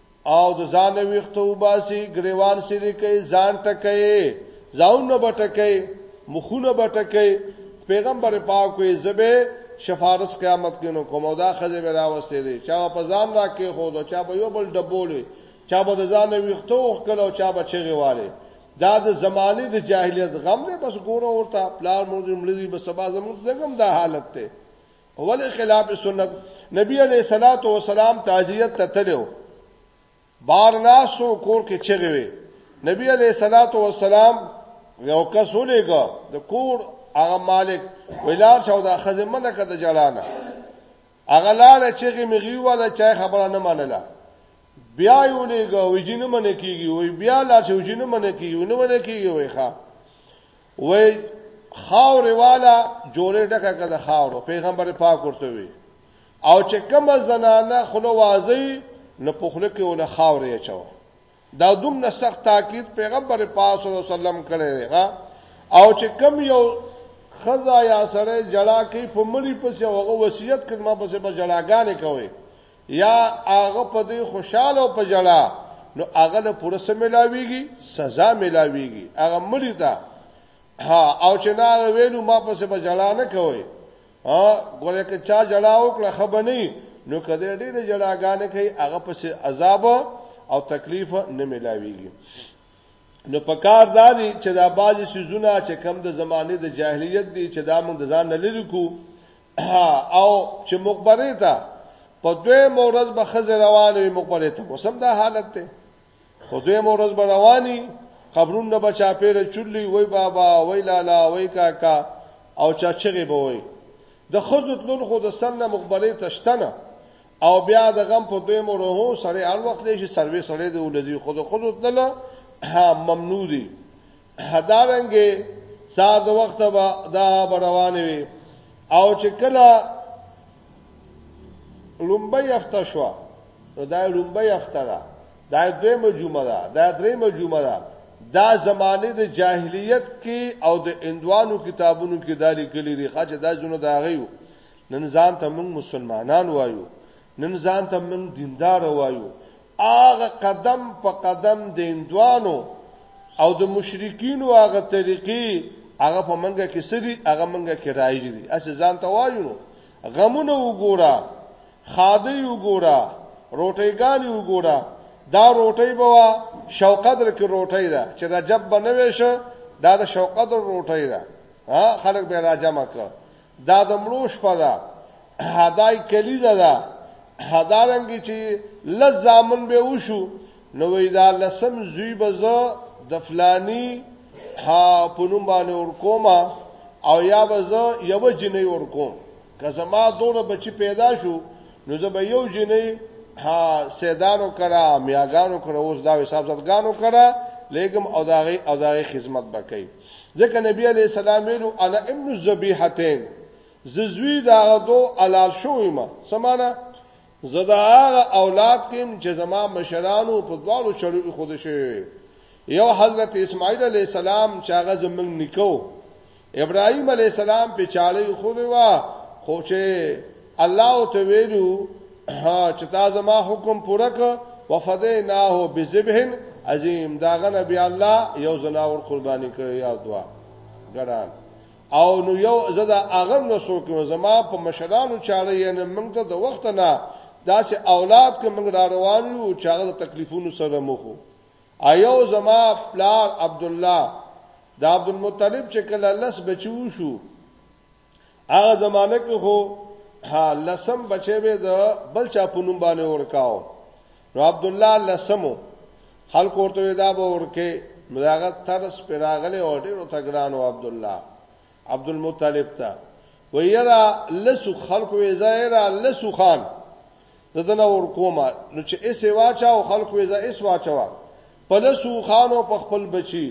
او د ځان ویختو باسي ګریوان سری کوي ځان ټکي ځاونه بټکي مخونه بټکي پیغمبر پاک وي زبه شفارس قیامت کې نو کومه دا خزه به راوستي دي چا په ځان را کې خو دا چا به یو بل ډبولې چا به د ځان ویختو وکړو چا به چغي واره دا د زمانه د جاهلیت غم دی بس ګوره ورته پلار مور دې مړي به سبا زموږ زګم دا حالت ته ولې خلاف سنت نبی علیہ الصلات والسلام تعزیت ته تلو بار ناسو کور کې چغې وي نبی علیہ الصلات والسلام یو کس ولېګا د کور هغه مالک ویلار شو دا خزمه نه کده جړانه هغه لاله چغې مغي والا چا خبره نه منله بیا یو لېګا وجینه منه کیږي وی بیا لا چې وجینه منه کیږي نه منه کیږي وی ښا وې خاورې والا جوړې ډکه کړه خاورو پیغمبر پاک ورته وی او چې کوم زنانه خلو وازی نو په خله کې ول خاورې چاو دا دوم نه سخت تاکید پیغمبر پاک صلی الله علیه وسلم کړی دی او چې کوم یو خزا یا سره جړا کوي په مړی پسې هغه وصیت کړي ما پسې به جړاګانې کوي یا هغه په دې خوشاله او په جړا نو هغه له پوره سم ملاويږي سزا ملاويږي هغه مړی ته ها او چې نه هغه ویلو ما په څه بجړا نه کوي ها ګوره که چا جړا وکړه خبر نه نو کله ډېر جړاګانې کوي هغه په څه عذاب او تکلیف نه ملاويږي نو په کار دادی چې دا بازي سيزونه چې کم د زمانه د جاهلیت دي چې دا موږ ځان نه لری کو او چې مقبره ته په دوی مورز به خزه روانې مقبره ته وسم دا حالت ته په دوی مورز به رواني قبرونه به چا پیره چولي وای بابا وای لالا وای کاکا او چا چغي به وای د خزوت لون خو د سنه مقبره ته شتنه او بیا د غم په دوی مورو سره هر وخت لې شي سروي سره د ولدي خود خود تل ممنوع دي هدارنګې سار د وخت به دا بروانې وي او چې کله لومبۍ افته شو نو دا لومبۍ افته ده دا دویمه جمعه ده دا دریمه جمعه ده دا زمانه د جاهلیت کې او د اندوانو کتابونو کې دا لیکل دي خاصه دا جنو دا غيو نن ځان ته موږ مسلمانان وایو نن ځان ته موږ دیندار وایو هغه قدم په قدم د هندوانو او د مشرکینو هغه طریقې هغه په منګه کې سری هغه منګه کې رایج دي اس ځان ته وایو غمونه وګوره خاده وګوره روټیګان وګوره دا روټي بوا شوقدر کې روټي ده چې رجب بنوي شه دا د شوقدر روټي ده ها خلک به راجمع کړ دا د مړو شپه ده هداي کلیزه ده هدارنګ چې لزامن به وشو نو وی دا لسم زوی بزه د فلانی ها پونم باندې ور کومه او یا بزه یو جنې ور کوم که زما دوره بچی پیدا شو نو زه به یو جنې ها سیدانو کرا میاګانو کرا اوس دا حساب زدګانو کرا لیکم او داغي او داغي خدمت بکې ځکه نبی علیه السلام ویلو انا ابن الذبیحتین زه زوی د هغه دوه حلال شو یم څه معنی زه د هغه اولاد کې چې زما مشرانو په دواړو شریعت خود شوی یو حضرت اسماعیل علیه السلام چې هغه زمنګ نکو ابراهیم علیه السلام په چاړې خو دی وا خو چې الله او ته ویلو چې تا زما حکم پوره ک وفدیناه بذبح عظیم داغه نبی الله یو زناور قرباني کړی یا دوا ګران او نو یو زدا اغم نو سو کوم زما په مشرانو چاړه یې نه موږ ته د وخت نه داسې اولاد کې موږ را روان یو چې هغه تکلیفونو سره مخ وو ایو زما پلار عبد الله د عبد المطلب چې کله لس بچو شو هغه زمانه کې خو ها لسم بچي به د بل چا په نوم باندې ورکاو نو عبد الله لسمو خلق ورته دا به ورکه مداغه ترس پراغله او ډیر تګران او عبد الله عبد المطلب ته ویرا لسو خلق وی زایرا لسو خان ددنه ورکوما نو چې ایسه واچا او خلق وی زای ایس واچوا په لسو خانو په خپل بچي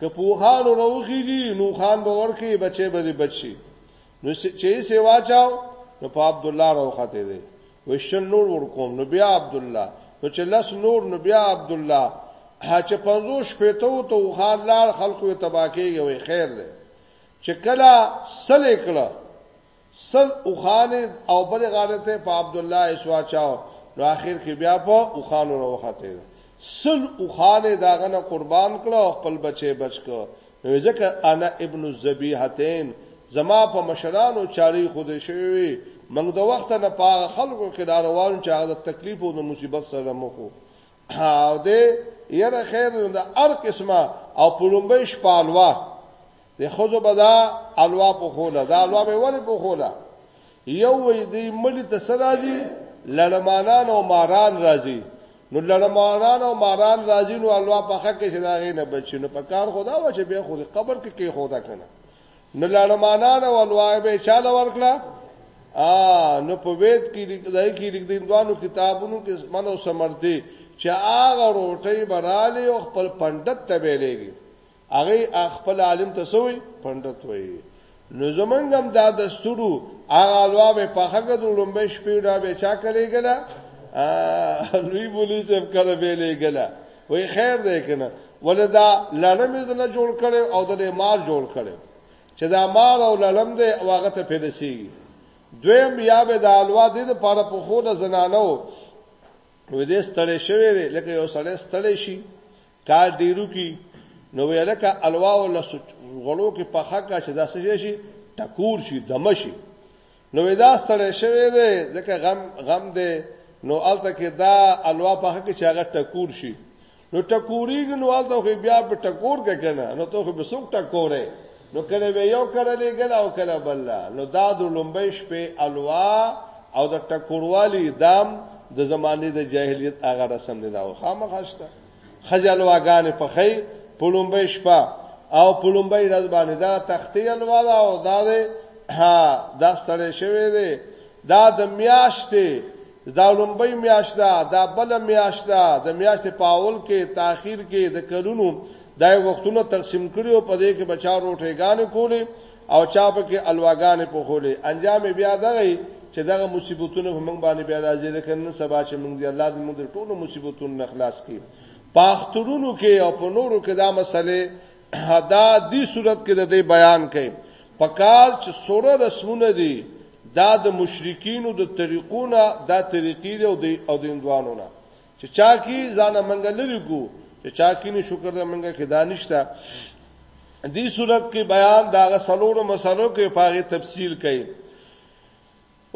که پوخانو روخیږي نو خان به ورکی بچي به بچي نو چې سیوا چاو نو په عبد الله روخته دی وشل نور ور کوم نو بیا عبد الله نو چې لس نور نو بیا عبد الله چې پنځو شپېتو ته خان لار خلکو تباکیږي وي خیر دی چې کله سل کړه سل اوښان او بلې غاړې ته په عبدالله اس واچاو نو آخر کې بیا په اوښانو راوخته ده سل اوښان یې د هغه نه قربان کړه او خپل بچی بچ کړ نو ځکه انا ابن الذبیحتین زما په مشرانو چاري خود شوی وي موږ د وخت نه پاغه خلکو کې دا روان چې هغه د تکلیف او د مصیبت سره مخ وو او دې یره خیر د هر قسمه او پلومبې شپالوا د خزو بدا الوا په خوله دا الوا به ولې په خوله یو وې دې ملي ته سراجي لړمانان او ماران راځي نو لړمانان او ماران راځي نو الوا په حق کې داغې نه بچي نو په کار خدا و چې به خو قبر کې کې خدا کنه نو لړمانان او الوا به چاله ورکړه ا نو په وېد کې دای کې لیک دین دوانو کتابونو کې منو سمرتي چې هغه روټي بنالي او خپل پندت ته ویلېږي هغه خپل عالم ته سوې پندت وایي نو زمونږ هم دا دستورو هغه الوا به په هغه د لومبې شپې ډا به چا کړی ګلا لوی بولی چې کړه به لګلا وای خیر دی کنه ولدا لړم دې نه جوړ کړي او د مار جوړ کړي چې دا مار او لړم دې واغه ته پیدسي دویم یا به د الوا دې د پاره په خو د زنانو وې دې ستړې شوې لکه یو سړی ستړې شي کار ډیرو کی نو ویلکه الوا او لس غړو کې په حقا چې دا څه شي ټکور شي دمشي نو دا ستړی شوی دی ځکه غم غم دی نو الته کې دا الوا په حق چې هغه ټکور شي نو ټکوریږي نو الته خو بیا په ټکور کې کنه نو ته خو به څوک ټکورې نو کله به یو کړه لګل او کله بل نو دا د لومبې شپې الوا او د ټکوروالی دام د زمانه د جاهلیت هغه رسم دی دا خامخښته خځې الواګانې پخی په لومبۍ شپه او په لومبۍ ورځ باندې دا تختی الوا دا او دا دی ها دا ستړی شوی دی دا د میاشتې دا لومبۍ میاشت ده دا بل میاشت ده د میاشتې په اول کې تاخير کې د کلونو دا وختونه تقسیم کړي او په دې کې بچا روټېګانې کولې او چا په کې الواګانې پوښولې انجام یې بیا دغه یې چې دغه مصیبتونه په موږ باندې بیا راځي لکه نن سبا چې موږ دی الله دې موږ د ټولو مصیبتونو نه خلاص کړي په اخترونو کې او په نورو کې دا مسله دا دی صورت کې د دې بیان کړي په کار چې سوره رسمونه دي دا د مشرکینو د طریقونه دا طریقې او د او د اندوانو نه چې چا کی ځان منګه لری کو چې چا کی نه شکر د منګه کې دانشتا دې صورت کې بیان دا غسلونو مسلو کې پاغه تفصیل کړي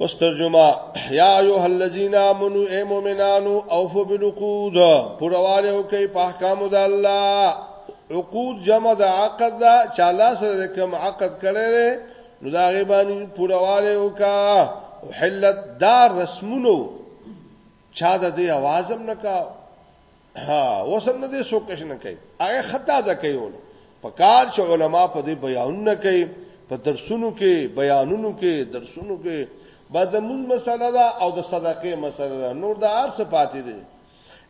اوس ترجمه یا ایه الذین آمنو ای مومنانو اوفو بالعقود پرواله او کې په احکام د الله عقود جمع د عقد دا چاله سره کوم عقد کړي نو دا غیبانی پرواله او کا حلت دار رسمونو چا د دې आवाज هم نه کا ها وسم نه دې سوکش نه کوي هغه خطا ځا کوي په کار چې علما په دې بیان نه کوي په درسونو کې بیانونو کې درسونو کې بدمون مسله ده او د صدقې مسله ده نور د ار صفات دي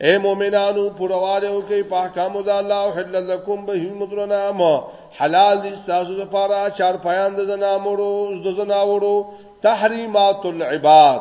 اے مؤمنانو پرواله او کې په احکام د الله او حل لكم به مدرنا ما حلال دي تاسو لپاره چار پایان د زنامورو د زناورو تحریمات العباد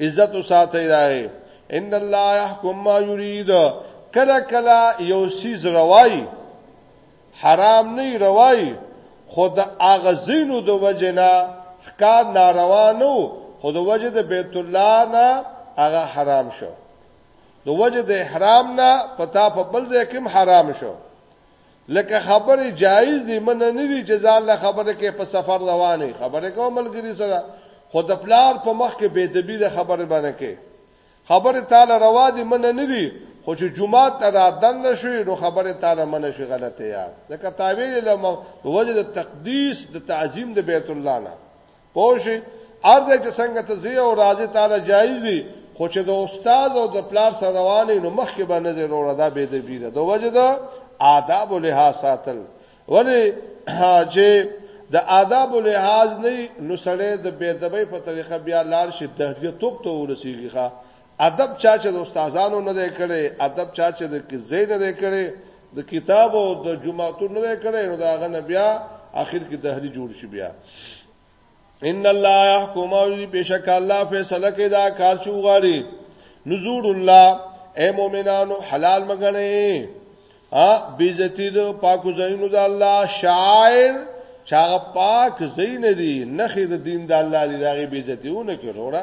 عزت ساتي راي ان الله يحكم ما يريد کله کله یو سیز روای حرام نه روای خود اغزینو د وجنا ښکار ناروا نو خود وجه د بیت الله نه هغه حرام شو د وجه د احرام نه پتا په بل ځای کې حرام شو لکه خبرې جایز دي منه نه دي چې ځان له خبره کې په سفر روانې خبره کوم ملګری سره خو د پلار په مخ کې بے ادبی د خبره باندې کې خبره تعالی روا دي منه نه دي خو چې جمعه ته را دن شوی نو خبره تعالی منه شي غلطه یا ځکه تعویل له وجه د تقدیس د تعظیم د بیت الله نه پوه شي ارزه چې څنګه ته زی او راځي تعالی جایز دي خو چې د استاد او د پلار سره روانې نو مخکې باندې ضرور ده به د بیره د وجه ده آداب له ساتل ولی چې د آداب لحاظ نه نو سړی د بیدبی په طریقه بیا لار شي تهجیه توپ ته ورسیږي ښا ادب چا چې د استادانو نه دی کړی ادب چا چې د کزې نه دی کړی د کتاب او د جمعاتو نه دی کړی نو دا غنه بیا اخر کې دهلی جوړ شي بیا ان الله يحكم او بشک الله فیصله کوي دا کار چې وغاړي نزور الله اے مؤمنانو حلال مګنئ ا بیزتی د پاکو زینو د الله شاعر چاغه پاک زین دی نخې د دین د الله دی دغه بیزتیونه کې وروړه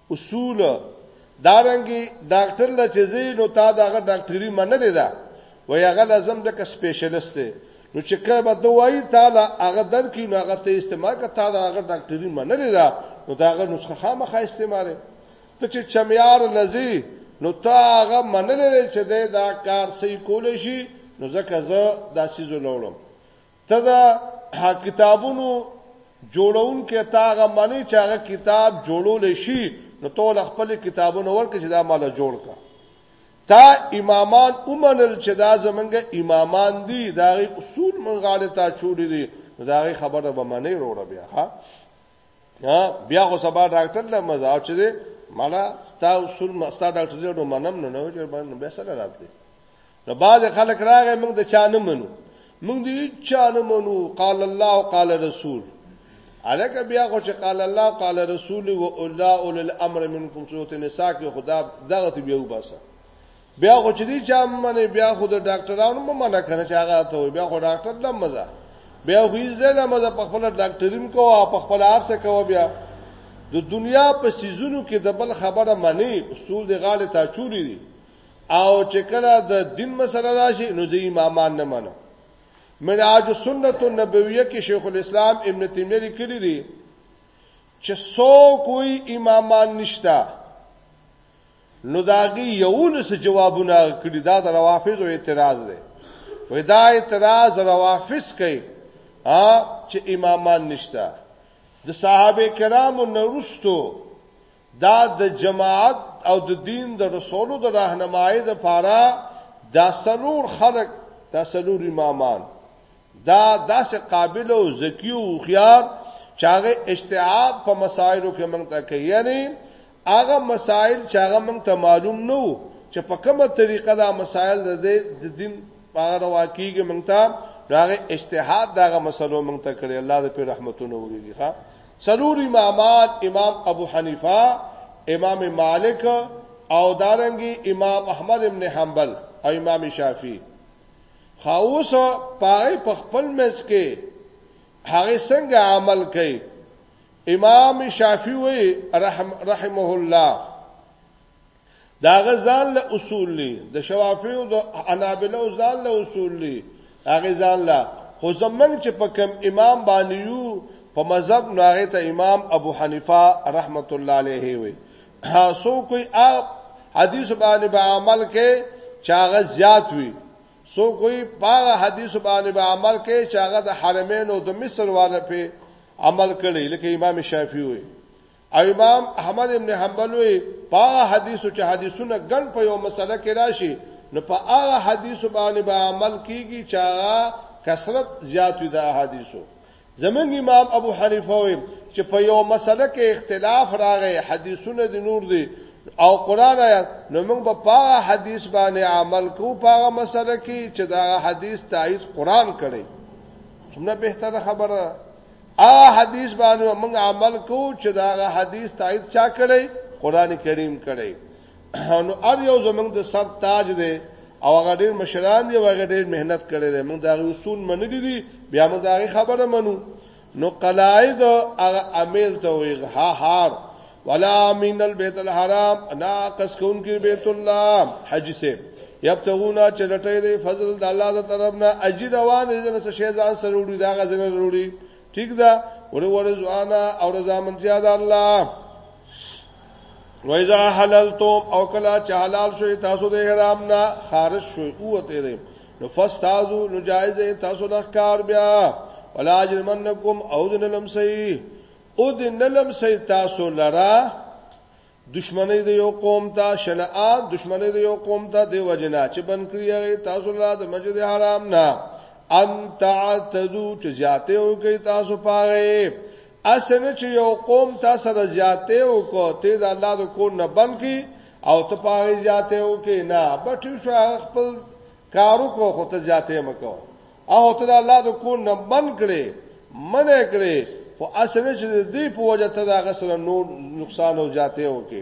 اصول دارنګي ډاکټر له چې زی نو تا دغه ډاکټري منلې ده وای هغه لازم ده که سپیشلیست دی نو چې کله به دوای تعالی هغه درکې نو هغه ته استعمال که تا دغه ډاکټري منلې ده نو داغه نسخه خامخا استعماله ته چې چمیار لذي نو تا هغه منلې چې دا کار صحیح کول شي نو ځکه زه دا سيزو لولم ته دا کتابونو جوړون کې تاغه منی چې هغه کتاب جوړول شي نو ټول خپل کتابونه ورکړي چې دا مال جوړ کا تا امامان اومنل چې دا زمونږ امامان دي دا غي اصول مونږه ته چولې دي دا غي خبره به منی وروړه بیا ها ها بیا خو سبا ډاکټر له مزه او چې مړه ستا اصول مستا ډاکټر جوړ منم نه نو چې باندې به سره راتلی نو باز خلک راغې موږ د چا نه منو موږ دې چا نه منو قال الله او قال رسول الکه بیا خو چې قال الله قال رسول او الله اول الامر منکم سورۃ النساء کې خدا دغه ته بیا وباسه بیا خو چې دې چا منې بیا خو د ډاکټرانو په منه کنه چې هغه ته بیا خو ډاکټر نه مزه بیا خو یې زله مزه په خپل ډاکټریم کوه په خپل ارسه کوه بیا د دنیا په سيزونو کې د بل خبره منی اصول د غاړې تا چولی دي او چې کله د دین مسله راشي نو د امامان نه منو مناج سنت النبویه کې شیخ الاسلام ابن تیمیه لیکلی دی چې سو کوئی امامان نشتا نو دا غي یولس جوابونه کړی دا د روافضو اعتراض دی وای دا اعتراض روافض کوي ا چې امامان نشته د صحابه کرامو نورستو دا د جماعت او د دین د رسولو د راهنمایي د پاره دا سلور خلق دا سلور امامان دا داسې قابل او ذکی او هوښیار چې هغه اجتهاد په مسایلو کې موږ ته کوي یعنی هغه مسایل چې هغه موږ ته معلوم نه وو چې په کومه طریقه دا مسایل د دین په اړه واقعيږي موږ ته هغه اجتهاد دغه مسلو موږ ته کړی الله دې په رحمتونو وګړي ښا سلور امامات امام ابو حنیفه امام مالک او دارنګي امام احمد ابن حنبل او امام شافعي خاوس پای په خپل مز کې هغه څنګه عمل کوي امام شافعي وي رحم رحمه الله دا غزان له اصول دي د شوافی او د انابله ځان له اصول دي هغه ځان له خو زمنګ چې په کم امام باندې یو په مذهب ناغه ته امام ابو حنیفه رحمت الله علیه وي هاسو کوئی ا حدیث باندې به عمل کې چاغه زیات وي سو کوئی پاغه حدیث باندې به عمل کې چاغه د حرمین او د مصر والا په عمل کړي لکه امام شافعي وي او امام احمد ابن حنبل وي پاغه حدیث چې حدیثونه ګڼ په یو مسله کې راشي نو په هغه حدیث باندې به عمل کیږي چې هغه کثرت زیات وي د احادیثو زمونږ امام ابو حنیفه وي چې په یو مسله کې اختلاف راغی حدیثونه د نور دي او قران آیات نو موږ په پاغه حدیث باندې عمل کو پاغه مسله کې چې دا حدیث تایید قران کړي څومره بهتره خبره ا حدیث باندې موږ عمل کو چې دا حدیث تایید چا کړي قران کریم کړي نو ار یو زمنګ د سر تاج دی او هغه ډیر مشران دی هغه ډیر مهنت کړی دی موږ دا اصول منلي دي بیا موږ دا خبره منو نو قلائد هغه امیل ته وی ها هار ولا من البيت الحرام انا قص کون کی بیت الله حج سے یبتغونا چلټې دی فضل د الله تعالی طرف نه اجر روان دي نه څه شی ځان سره وړي دا غزنه وروړي ٹھیک ده ور ور زوانا او رضا منتیا د الله وایذا حللتم او کلا چې حلال شوی تاسو د احرام نه خارج شوی او تیرې نو فاستازو نو جایز دی تاسو د ښکار بیا ولا اجرمنکم او د نلم سي او د نلم سي تاسو لرا دشمنی د یو قوم ته شنعان دشمنی د یو قوم ته دی وجنا چې بن کړی تاسو لرا د مسجد حرام نه ان تعتدو چې زیاته او کوي تاسو پاره اسې نه چې یو قوم تا سره زیاته وکړو ته د الله د کور نه بند کی او ته پاره زیاته وکې نه بټو شو خپل کارو کو خو ته زیاته مکو او ته د الله د کور نه بند کړي منه کړي خو اسې نه چې دې په وجه ته دا غسر نو نقصان او زیاته وکې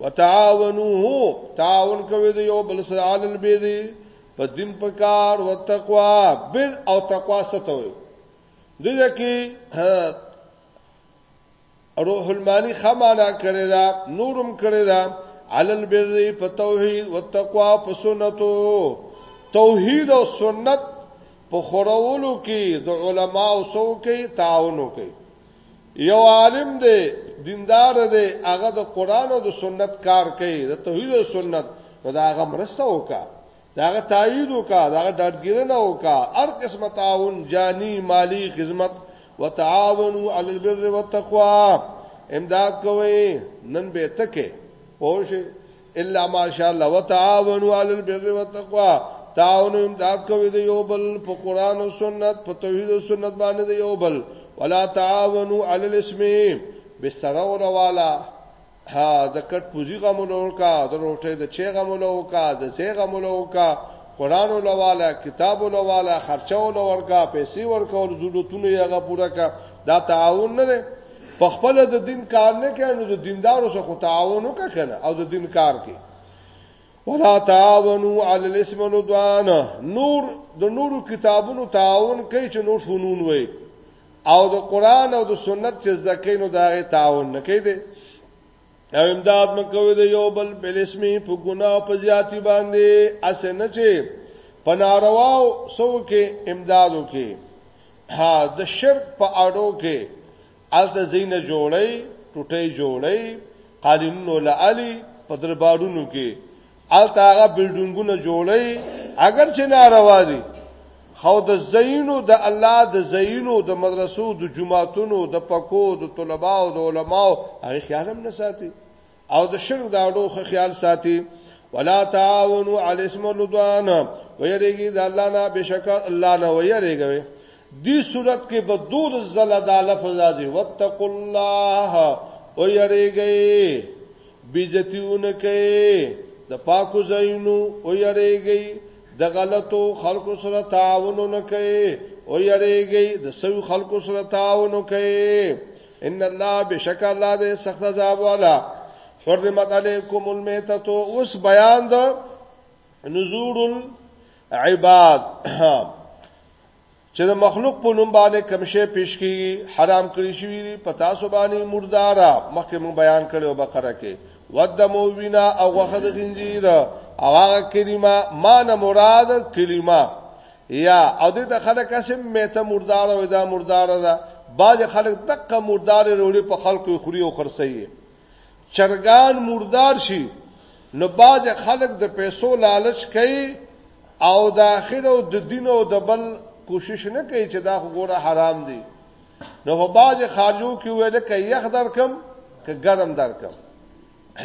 وتعاونوه تعاون کوي د یو بل سره علی البر په دین په کار او تقوا بر او تقوا ستوي دغه کې روح المانی خمانا کړی دا نورم کړی دا علی البر په توحید او تقوا په سنتو توحید او سنت په خورولو کې د علماو سو کې تعاون وکړي یو عالم دی دیندار دی هغه د قران او د سنت کار کوي د توحید او سنت په دا هغه مرسته وکړه داغه تایید وکا داغه ډاډګیرنه وکا هر قسمه تعاون جانی مالی خدمت وتعاونوا علی البر والتقوا امداد کوي نن به تکه پوش الا ماشاء الله وتعاونوا علی البر والتقوا تعاون امداد کوي د یو بل په قران او سنت په توحید او سنت باندې د یو بل ولا تعاونوا علی الاسم بسرور والا ها د کټ پوزي غمولو کا د روټه د چي غمولو کا د زی غمولو کا قران ولواله کتاب ولواله خرچه ولورکا پیسې ورکول ضرورتونه یې هغه پوره کا دا تعاون نه دی په خپل د دین کار نه کوي نو د دیندارو سره تعاون وکړه او د دین کار کوي ولا تعاونوا على الاسم والعدوان نور د نورو کتابونو تعاون کوي چې نور فنون وي او د قران او د سنت چې ځکه نو دا غي تعاون نه کوي دي او امداد مکوي دی یو بل بل اسمي په ګنا او په زیاتی باندې اسنه چې پنارواو سو کې امدادو کې ها د شرک په اړو کې الته زین جوړي ټوټي جوړي قالینو لعلی په دربارونو کې الته هغه بلډینګونه جوړي اگر چې ناروا دي خو د زینو د الله د زینو د مدرسو د جماعتونو د پکو د طلباو د علماو هغه خیال هم نه ساتي او د شرک دا ډو خیال ساتي ولا تعاونوا علی اسم العدوان ويریږي د الله نه بشکر الله نه ويریږي دې صورت کې به دول زله دا لفظ راځي وتقوا الله او یریږي بیزتیونه کوي د پاکو زینو او یریږي د غلطو خلکو سره تعاون نه کوي او یریږي د سوي خلکو سره تعاون کوي ان الله بشک الله دې سخت عذاب والا حرمت علیکم المیتۃ اوس بیان د نزور العباد چې د مخلوق په نوم باندې کوم شی پیش کیږي حرام کړی شوی دی په تاسو باندې مردارا مخکې مون بیان کړو بقره کې ودمو وینا او غوخه د خنجیر او هغه کلمه مان مراد کلمه یا او دې د خلک اسم میته مردار او دا مردار ده باج خلک دقه مردار وروړي په خلکو خوري او خرسي چرګان مردار شي نو باز خلک د پیسو لالچ کوي او د اخر او د دین او د بل کوشش نه کوي چې دا خو ګوره حرام دي نو په باز خارجو کې ویل کې یخ درکم که ګرم درکم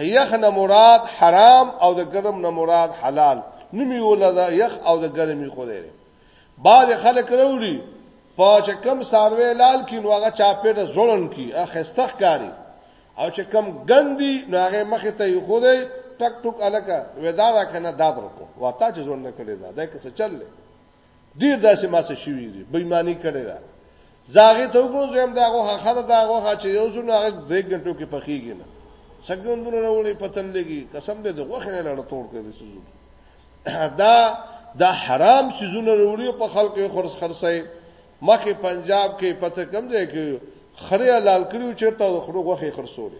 یخ نه مراد حرام او د ګرم نه مراد حلال نومي ولدا یخ او د ګرمي خو دی بعض خلک وروړي په چې کم ساروی لال کې نو هغه چاپېټه زړن کې اخستخ ښکاری او چې کم ګندي نو هغه مخ ته یو خو دی ټک ټک الکه ودا را کنه داد رکو واته چې زړن نه کړی دا دا که څه چللې ډیر داسې ماسه شوی دی بېمانی کړی دا زاغه ته وګورم زم دا غوخه خره دا غوخه چې یو ځونه هغه د غنټو کې پخېږي نه څنګهندونه راوړي پتن لګي قسم دې د غوخه نه لړ توړ کوي سوزو دا دا حرام سيزونه راوړي په خلکو خرڅ خرڅي مخه پنجاب کې پته کم ځای کې خره لال کړیو چیرته خره غوخه خرڅوري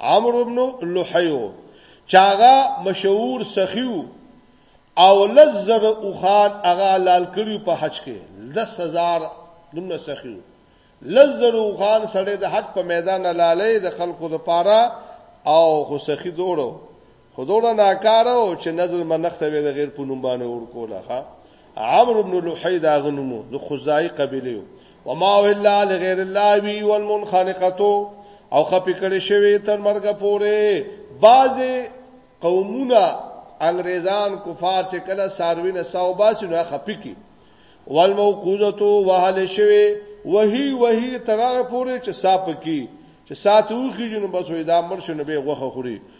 عمرو بن لحیو چاغه مشهور سخیو او لزر او خان هغه لال کړی په حج کې 10000 دمنه سخیو لزر او خان سره د حق په میدان لاله د خلکو د پاره او خو سخی دوړو خو دومره ناکاره و چې نذر منخته به د غیر په نوم باندې ورکوله ها عمرو بن لحی دا غنمو د خزای قبیله و ما الا لغیر الله وی والمنخنقتو او خپې کړې شوی تر مرګ پورې بعضی قومونه انګريزان کفار چې کله ساروینه ساو باسي نو خپې کی والموقوزتو وهل شوی وهی وهی تر هغه پورې چې ساپ کی چې ساتو خېجنو بس وې دا مرشنه به غوخه خوري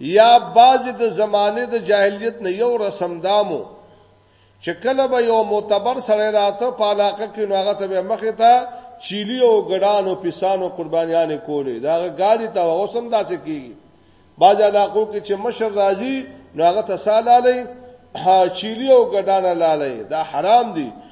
یا بعضې د زمانې د جاهلیت نه یو رسم دام و چې کله به یو معتبر سړی راته په علاقه کې نو هغه ته به مخې ته چیلي او ګډان او پیسان او قربانیانې کولې د هغه ګاډي ته هغه سم داسې کېږي بعضې علاقو کې چې مشر راځي نو هغه ته سا لالی چیلي او ګډان لالی دا حرام دي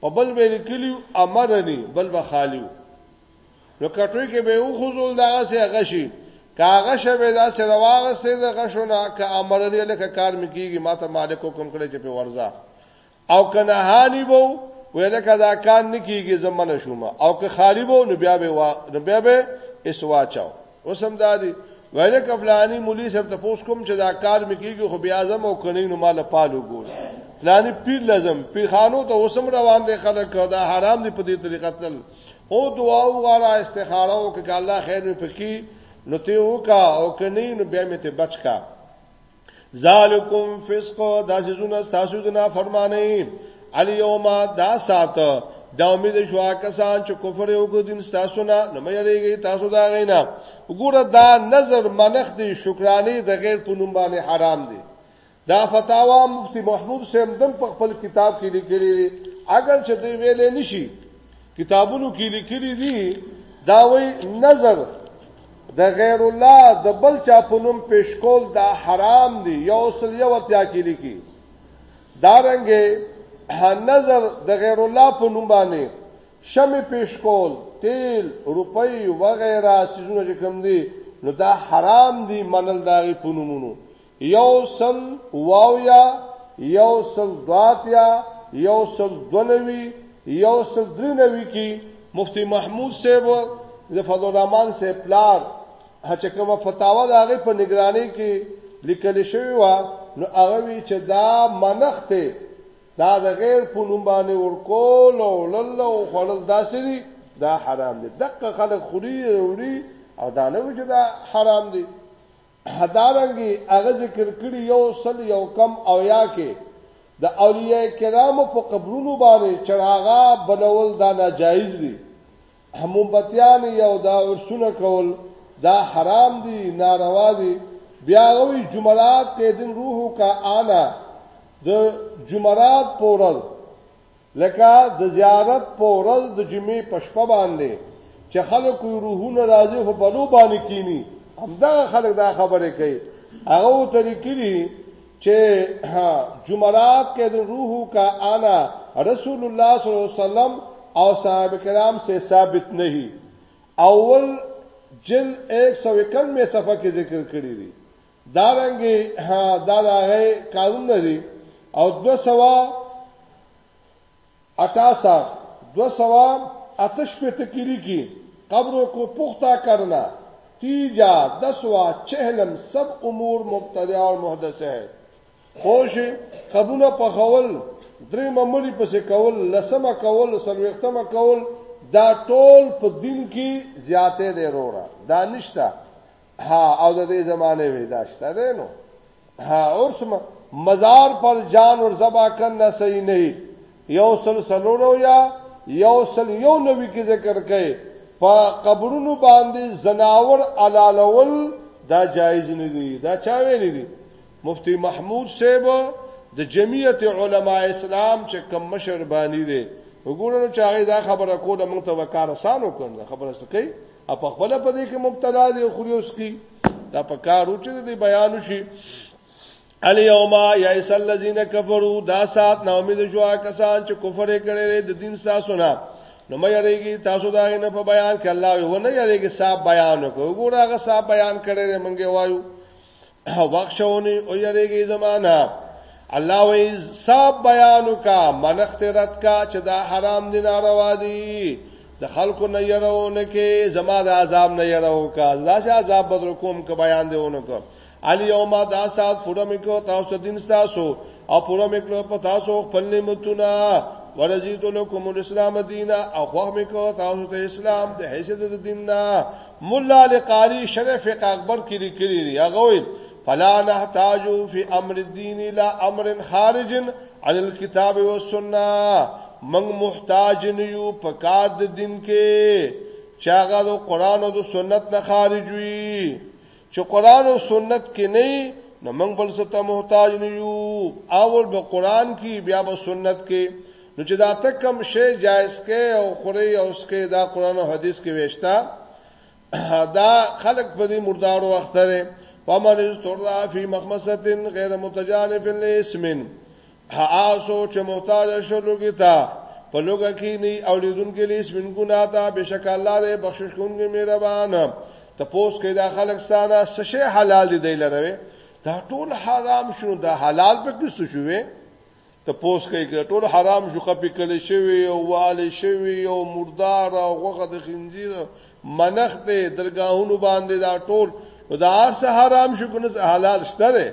په بل به لیکلیو امرنی بل به خالیو نو کټوي کې به او خزول دغه سي غشي کاغه شوه دا سره واغ سي د غشونه ک امرنی لکه کار مکیږي ماته مالک حکم کړی چې په ورزا او کنه هانی بو ویل کدا کار نکیږي زمنه شوم او که خالی بو نو بیا به نو بیا به اسوا چاو اوسم دادی ویل کفلانی مولوی صاحب ته پوس کوم چې دا کار مکیږي خو بیا اعظم او کنی نو مال پالو ګور پلانی پیر لازم پیر خانو ته اوسم روان دي خلک دا حرام دي په دې طریقه تل او دعا وغواړه استخاره او کې الله خیر مې پکې نو ته وکا او کنی نو بیا مې ته بچ کا ذالکم فسق دا سيزونه تاسو د نافرمانی الیوم دا سات دا امید شو کسان چې کفر یو کو دین تاسو نه نه مېریږي تاسو دا غینا وګوره دا نظر منخ دی شکرانه د غیر په نوم باندې حرام دی دا فتاوا مفتی محمود سیم دم په خپل کتاب کې لیکلی اگر چې دی ویلې نشي کتابونو کې لیکلي دي دا وی نظر د غیر الله د بل چا په نوم پیش کول دا حرام دی یو سل یو اتیا کې لیکي دا رنګ نظر د غیر الله په نوم باندې شمع پیش کول تیل روپۍ وغیرہ سيزونه کوم دي نو دا حرام دي منل داغي پونمونو یو سل واویا یو سل دواتیا یو سل دونوی یو سل دری نوی کی مفتی محمود صاحب د فضل الرحمن صاحب پلار هڅه کومه فتاوا د هغه په نگرانی کې لیکل شوی و نو هغه وی چې دا منخته دا د غیر په نوم باندې ورکول او لړل او خړل داسې دي دا حرام دي دغه خلک خوري وړي او دا نه وي چې دا حرام دي همدارنګه هغه ذکر کړي یو سل یو کم اویا کې د اولیاء کرامو په قبرونو باندې چراغا بلول دا ناجایز دي مومبتیان یو دا ورسونه کول دا حرام دي ناروا دي بیا غوي جمعرات کې دین روحو کا آنا د جمعرات پورل لکه د زیارت په ورځ د جمعې په شپه باندې چې خلکو روحونه راځي خو بلو باندې کینی همدغه خلک دا خبره کوي هغه ته لیکلي چې جمعرات کې د روح کا انا رسول الله صلی الله علیه وسلم او صاحب کرام سے ثابت نہیں اول جل 151 میں صفحه کې ذکر کړی دی دا رنګي ها دا دا غي قانون دی او 268 268 کې لیکي قبرو کو پختا کرنا تیجا دسوا چهلم سب امور مبتدع او محدث ہے خوش قبونه په خول درې ممړي پسې کول لسمه کول سلوختمه کول دا ټول په دین کې زیاتې دی وروره دا نشته ها او د دې زمانه وې داشته ده نو ها عرس مزار پر جان ور زبا کن نه صحیح نه یو سل سلورو یا یو سل یو نوی کې ذکر کړي په قبرونو باندې زناور علالول دا جایز نه دی دا چا ویل دي مفتی محمود صاحب د جمعیت علما اسلام چې کم مشر باندې دي وګورئ چې هغه دا خبره کوله موږ ته وکړه سانو کړل خبره سکی اپ خپل په دې کې مبتلا دی خو اوس کی دا په کار او چې دې بیان شي الیوم یئس الذین کفروا دا سات نو امید شو کسان چې کفر کړي د دین تاسو نه نو مې یریږي تاسو دا نه په بیان کې الله یو نه یریږي صاحب بیان وکړو ګوره هغه صاحب بیان کړي مونږه وایو وبخښونی او یریږي زمانہ الله وی صاحب بیانو کا منخت رد کا چې دا حرام دي ناروا دي د خلکو نه يرونه کې زما د عذاب نه يرو کا دا چې عذاب بدر کوم که بیان دیونه کو علی یوم دا سات پوره میکو تاسو دین تاسو او پوره میکلو په تاسو خپل نعمتونه ورزیت لكم الاسلام دینا او خو میکو تاسو ته اسلام د حیثیت د دین نه ملا علی قاری شرح فقه اکبر کې لیکلي دي هغه ویل فلا نحتاج فی امر الدین الى امر خارج عن الكتاب والسنه من محتاج نه یو په کار د دین کې چې هغه د قران او د سنت نه خارج وي چې قران او سنت کې نه نو موږ بل څه ته محتاج نه یو اول به قران کې بیا به سنت کې نو چې دا تک کم شی جایز کې او خوري او اس کې دا قران او حدیث کې وېشتا دا خلق په دې مردارو اختره ومن استرا فی مخمسه غیر متجانف لاسمن هااسو چې محتاج شو لوګي تا په لوګه کې نه او لیدون کې لیس من ګنا تا بشک الله دې بخشش کوونکی مهربان ته پوس کې دا خلک ستانه سشه حلال دي دی لره دا ټول حرام شو دا حلال په کې څه شوې ته پوس کې ټول حرام شو خپې کله شوی او والي شوی او مردار او غوغه د خنزیر منخ دې درگاهونو باندې دا ټول دا هر څه حرام شو کنه حلال شته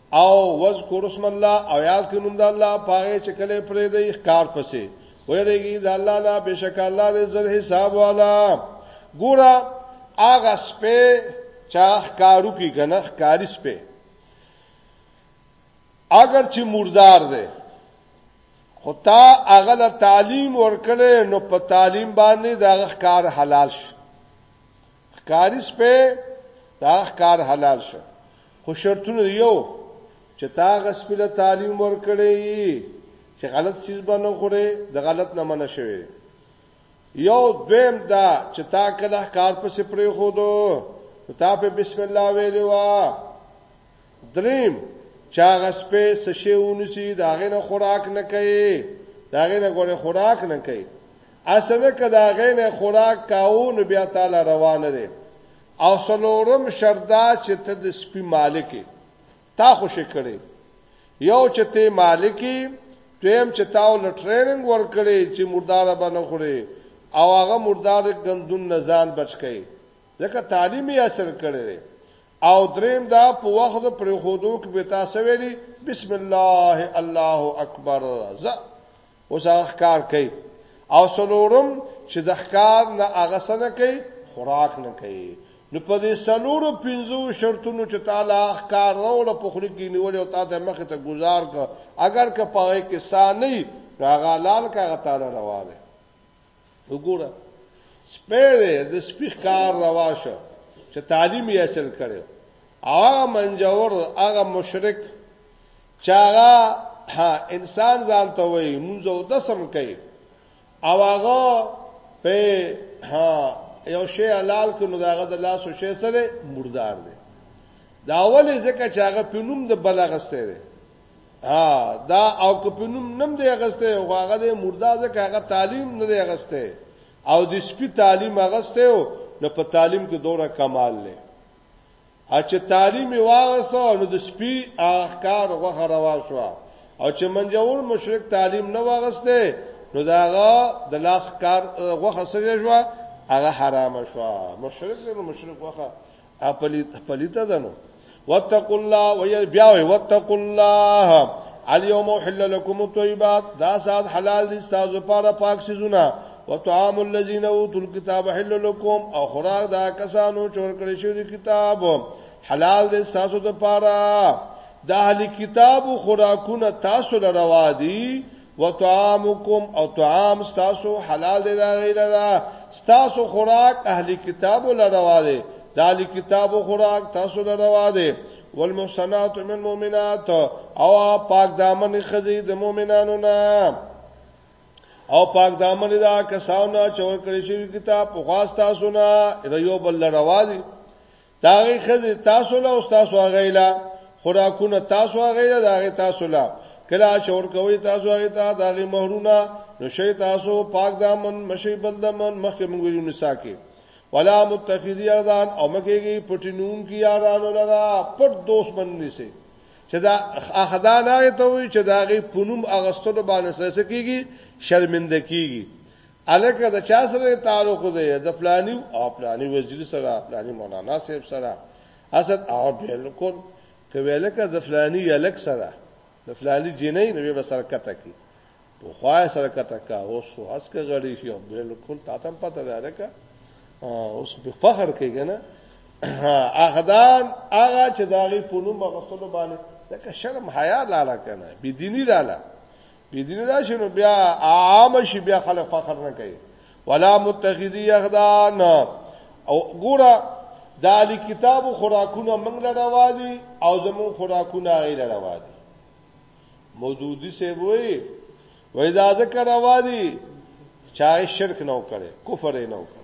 او وذکر اسم الله او یاد کړئ نوم د الله پاره چې کله پرې د اخکار پسې ویریږي د الله نه بشک الله دې زر حساب والا ګوره اغه سپه چا ښکارو کې کنه ښکاری سپه اگر چې مردار دی خو تا هغه له تعلیم ورکړې نو په تعلیم باندې د هغه کار حلال شي ښکاری سپه دا ښکار حلال شه خو شرطونه یو چې تا غسپله تعلیم ورکړي چې غلط سیز باندې خوره د غلط نه منع شوی یو دویم دا چې تا کله ښکار په سپری خو دو تا په بسم الله ویلو دریم چا غسپه سشي ونسی داغه نه خوراک نه کوي داغه نه غوړي خوراک نه کوي اسنه کدا غینه خوراک کاو نو بیا تعالی روانه دي او سلورم شردا چې ته د سپی مالک تا خوش کړي یو چې ته مالکی دویم چې تاو لټریننګ ورکړي چې مردار باندې خوري او هغه مردار غندون نزان بچ کړي ځکه تعلیم یې اثر کړی او دریم دا په وخت د پرېښودو کې به تاسو ویلي بسم الله الله اکبر زه اوس هغه ښکار کوي او سلورم چې د ښکار نه هغه سره کوي خوراک نه کوي نو په دې سلورو پنځو شرطونو چې تعالی ښکار راول په خوري کې نیول او تاسو مخ ته گزار کو اگر که پاره کې ساني هغه لال کا تعالی روا ده وګوره سپېره د سپیخ کار رواشه چې تعلیم یې حاصل کړي هغه منجور هغه مشرک چې هغه انسان ځان ته وایي مونږ او دسم کوي او هغه په ها یو شی حلال کړو داغه د لاس او شی سره مردار دی دا اول ځکه چې هغه په نوم د بلغسته دی ها دا او کپنوم نم دی غسته او هغه د مردا ځکه هغه تعلیم نه دی غسته او د سپی تعلیم غسته او نه په تعلیم کې دوره کمال لې اچھا تعلیم واغسته نو د سپی احکار غوخه روا شو او چې منجور مشرک تعلیم نه واغسته نو داغه د لاس کار غوخه سره شو هغه حرام شو مشرک نو مشرک غوخه اپلیت پلیت دنو واتقوا الله وير بیا وي واتقوا الله اليوم حل لكم الطيبات دا سات حلال دي تاسو لپاره پاک سيزونه وطعام الذين اوتوا الكتاب حل لكم او خوراک دا کسانو چور کړی شو دي کتاب حلال دي تاسو لپاره دا اهلي کتاب خوراکونه تاسو لپاره دي وطعامکم او طعام تاسو حلال دی دا غیر دا تاسو خوراک اهلی کتاب لروا دی دا اهلی کتاب خوراک تاسو لروا دی والمحصنات من المؤمنات او پاک دامن خزی د مؤمنانو نه او پاک دامن دا کسانو چور کړی شوی کتاب په خاص تاسو نه یو بل لروا دی داغه خزه تاسو له او تاسو غیلا خوراکونه تاسو غیلا داغه تاسو له کله چور کوي تاسو هغه ته داغه مہرونه نو شي تاسو پاک دامن مشي بل دامن مخکې موږ ویلو نساء کې ولا متخذي اذان او مګيږي پټینون کی یارانو لرا پټ دوست باندې سي چې دا اخدان هغه ته وي چې دا غي پونم اغستلو باندې سره کیږي شرمنده کیږي الکه د چا سره تعلق دی د پلاني او پلاني وزیر سره پلاني مولانا صاحب سره اسد او بالکل کوي لکه د فلاني الک سره د فلاني جنې نو به سره کته کی په خوای سره کته کا اوس خو اس کا غړي شي او بالکل تاتم پته ده لکه اوس په فخر کېږي نه اخدان هغه چې داغي پونو مغسل باندې لکه شرم حیا لاله کنه بيدینی لاله بيدینه دا شنو بیا عام شي بیا خلک فخر نه کوي ولا متخذي اخدان او ګوره دا لی کتاب خوراکونه موږ لروا دي او زمون خوراکونه غیر لروا دي مودودی سی وای وای دا ذکر روا دي چا شرک نه وکړي کفر نه وکړي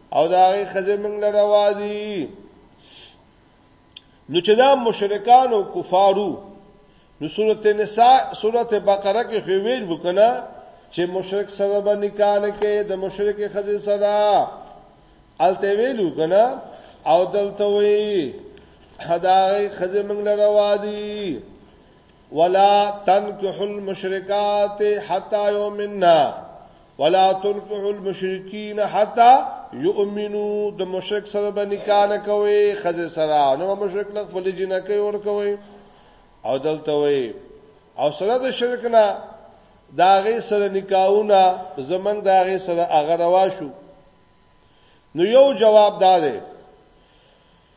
او دا غي خزه موږ له راوازي نو چې دا مشرکان او کفارو نو سورته نساء سورته بقره کې خو ویل وکنا چې مشرک سره به نکاح نه کې د مشرک خزه سره الته ویلو کنا او دلته وی حدای خزه موږ له راوازي ولا تنكحوا المشركات حتى يؤمننا ولا تنكحوا المشركين حتى يؤمنوا د مشرک سره به نکاح نه کوي خزه سره نو مشرک لغ په لجنه کې ور کوي او دلته وي او سره د شرک نه داغه سره نکاحونه زمنګ داغه سره اغه روا شو نو یو جواب دا دی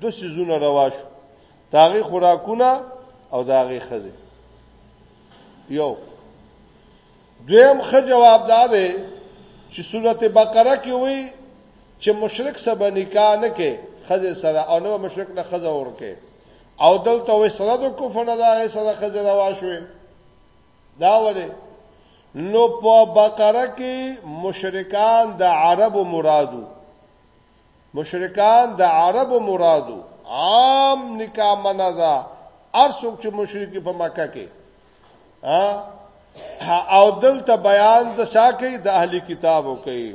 دو سيزونه روا شو داغه خوراکونه او داغه خزه یو دویم خ جواب داده چې سورته بقره کې وایي چې مشرک سبا نکاح نه کې خزه سره او نو مشرک نه خزه ورکه او دلته وې سره د کفر نه داغه سره خزه روا شوې دا وله نو په بقره کې مشرکان د عربو مرادو مشرکان د عربو مرادو عام نکاح منع ده هر څوک چې مشرکی په مکه کې او دلته بیان د چا کې د اهلی کتابو کې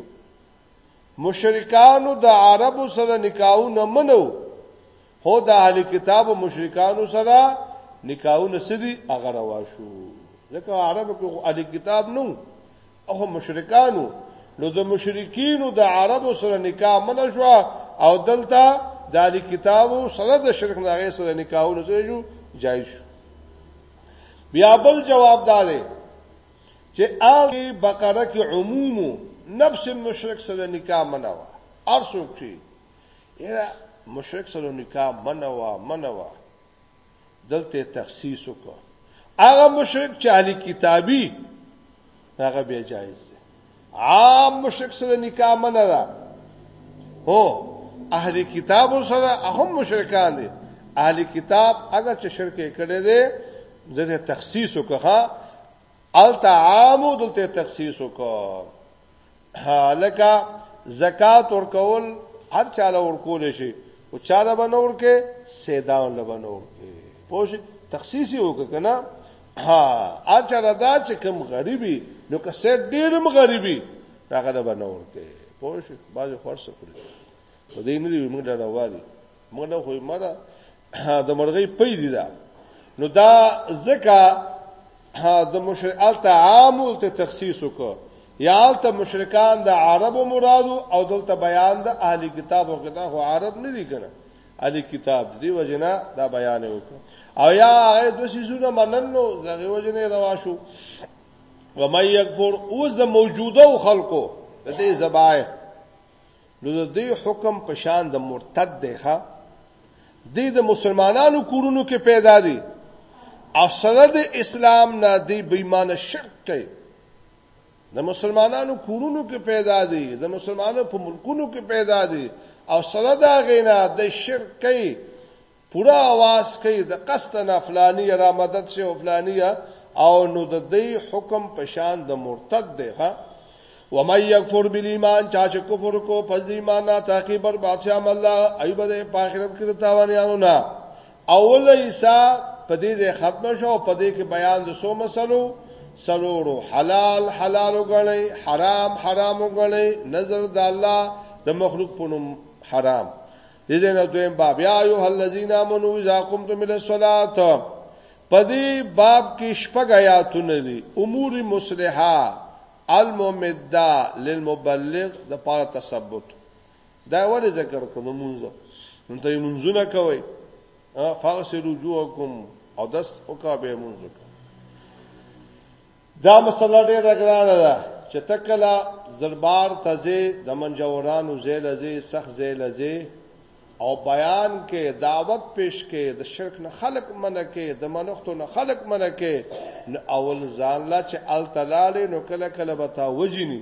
مشرکانو د عربو سره نکاحو نه منو هو د اهلی کتابو مشرکانو سره نکاحو نه سړي هغه روا شو ځکه عربو کې اهلی کتاب نو او مشرکانو نو د مشرکینو د عربو سره نکاح منه شو او دلته د علی کتابو سره د شرک نه غي سره نکاحونه جو جایز شو بیا بل جواب داري چې هغه بقره کې عموم نفس مشرک سره نکاح منه وا ارسو کې یره مشرک سره نکاح منه وا منه وا دلته یې تخصیص وکړ هغه مشرک چې اهل کتابي هغه بیا جایز دی عام مشرک سره نکاح منه ده هو اهل کتاب سره هم مشرکان دي اهل کتاب اگر چې شرک کړي دي دغه تخصیص وکړه الته عام دلته تخصیص وکړه لکه زکات ورکول هر چاله ورکول شي او چاله بنور کې سیدان لبنور کې پوه تخصیصي وکړه کنه ها هر چاله دا چې کم غریبي نو که سید ډیرم غریبي هغه د بنور کې پوه شي باز خرڅ کړی په دې نه دی موږ ډاډه واري موږ نه خو مړه د مرغۍ پي دي دا نو دا ځکه د مشرعال ته عام او ته تخصیص وکړه یا ته مشرکان د عربو مرادو او دلته بیان د اهلی کتاب او کدا خو عرب نه دي کنه اهلی کتاب دی وجنه دا بیان وکړه او یا هغه د سيزونه مننو زغه وجنه روا شو و مې یکفر او ز موجوده خلکو د دې زبای نو د دوی حکم په شان د مرتد دی ښا دی د مسلمانانو کورونو کې پیدا دي او سره د اسلام نه دی بېمانه شرک کوي د مسلمانانو کورونو کې پیدا دي د مسلمانانو په ملکونو کې پیدا دي او سره دا غینا د شرک کوي پوره اواز کوي د قصد نه فلانی را مدد شه او فلانی او نو د دې حکم پشان د مرتد دی ها و مې یکفر بل ایمان چا چې کفر کو پس دی ایمان نه تاکي بر بادشاہ مله ای بده په آخرت کې تاوانیانو نه اول ایسا په دې ځای ختم شو په دې کې بیان د سو مسلو سلورو حلال حلال وګڼي حرام حرام وګڼي نظر د الله د مخلوق په نوم حرام دې ځای نه دویم باب یا ایو الذین آمنو اذا قمتم الی الصلاۃ پدې باب کې شپږ آیاتونه دي امور مصلحه الممدا للمبلغ د پاره تثبت دا ولې ذکر کړو مونږ نو ته مونږونه کوي فاغسلوا وجوهکم او دست او کعبه مونږ دا مسله ډیره ګرانه ده چې تکلا زربار تزه د منجورانو زیل زی سخ زیل زی او بیان کې دعوت پیش کې د شرک نه خلق منه کې د منښتو نه خلق منه کې نو اول ځان لا چې التلاله نو کله کله بتا وجنی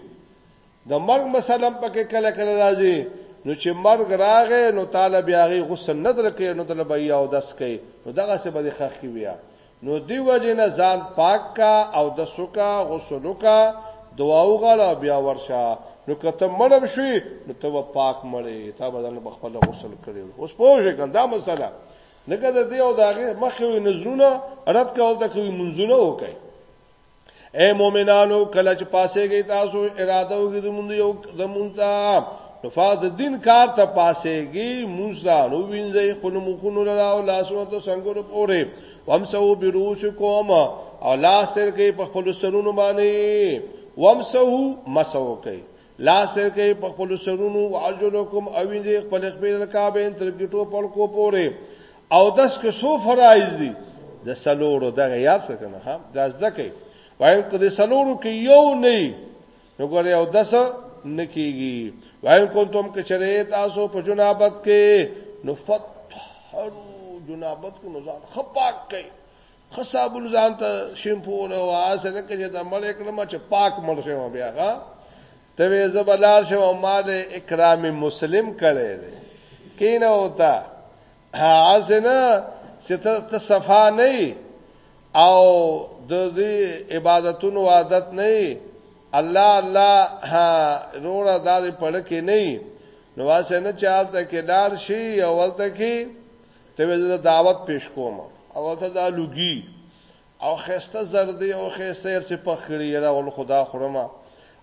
د مرګ مسله پکې کله کله راځي نو چې مرګ راغې نو تعالی بیا غي غسل نه درکې نو دل بیا او دس کې نو دغه څه به خخ کې بیا نو دی وجه نه ځان پاک کا او د سوکا غسل کا دعا وغواړه بیا ورشه نو کته مړم شي نو ته پاک مړې تا بدن په خپل غسل کړي اوس پوهه کړه دا مسله لکه د دې او داغه مخې نظرونه رد کول ته کوي منځونه وکړي اے مؤمنانو کله چې پاسې گئی تاسو اراده وکړئ د مونږ یو د مونږ ته نفاذ دین کار ته پاسې گئی موسی نو وینځي خپل مخونو لرا او لاسونو ته څنګه ور پورې ومسو بروس کوم او لاس تر کې په خپل سرونو باندې ومسو مسو کوي لاس تیر کړئ په خپل سرونو او ارجلکم او وینځئ خپل خپل کعبین تر ګټو پر کو پورې او داس کې سو فرایز دي د سلورو دغه یاد کنه ها دا ځکه وایم کو د سلورو کې یو نه نو ګوره او داس نکیږي وایم کوم کې چرې تاسو په جنابت کې نو فتحرو جنابت کو نزان خپاک کړئ خو صابون ځان ته شیمپو له واسه نه کړي دا مړ کړم چې پاک مړ شوم بیا ها ته وې زبلار شوم ما د اکرام مسلم کړي دي کینه وتا حسنا چې ته صفا نه او د دې عبادتونو عادت نه الله الله ها روړه دالې پړکې نه نو واسه نه چالت کې دار شي او ولته کې ته به زه دعوت پیش کوم او ته دا لوګي او خسته زردي او خسته هر څه په خړی را ول خدا خرمه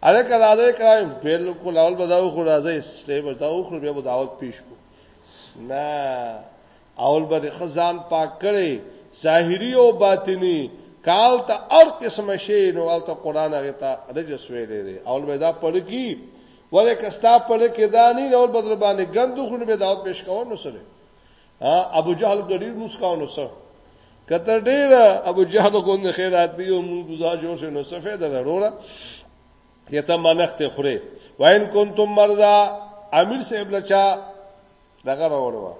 اره کله دا کای بالکل اول به دا خو راځي سټي به دا خو به دعوت پیش کو نه اول به خزان پاک کړي ظاهري او باطني کال ته هر قسم شی نو ال ته قران هغه ته رجس ویلې دي اول به دا پړ کی ولکه ستا پړ کې دا نه اول بدر باندې ګندو خو به دعوت پیش کوو نو سره ابو جهل ګډیر مسکاونو سره کته ډیر ابو جهل کو نه خیرات دی او موږ بوزا جوړ شو نو سفید لروړه یته منخت خره وین کنتم مرضا امیر صاحب لچا دغه راوړو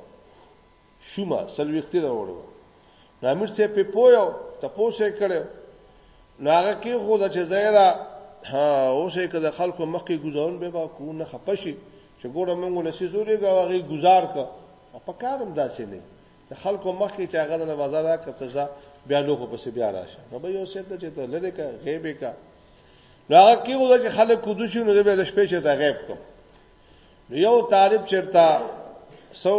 شوما سلوختی راوړو امیر صاحب په پویو تپوسه کړو ناغه کې خو د چې زیرا ها اوسې کده خلکو مخ کې گزارون به با کو نه خپشي چې ګوره موږ له سې زورې غواغي گزار کو په کارم داسې نه د خلکو مخ کې چې هغه د بازار راکته ځه بیا لوخو پسې بیا راشه نو به یو سیت چې ته لری کا غیبه کا نو هغه کې وځي چې خلک کودو شي نو به د شپې چې ته غیب کوم نو یو طالب چرتا سو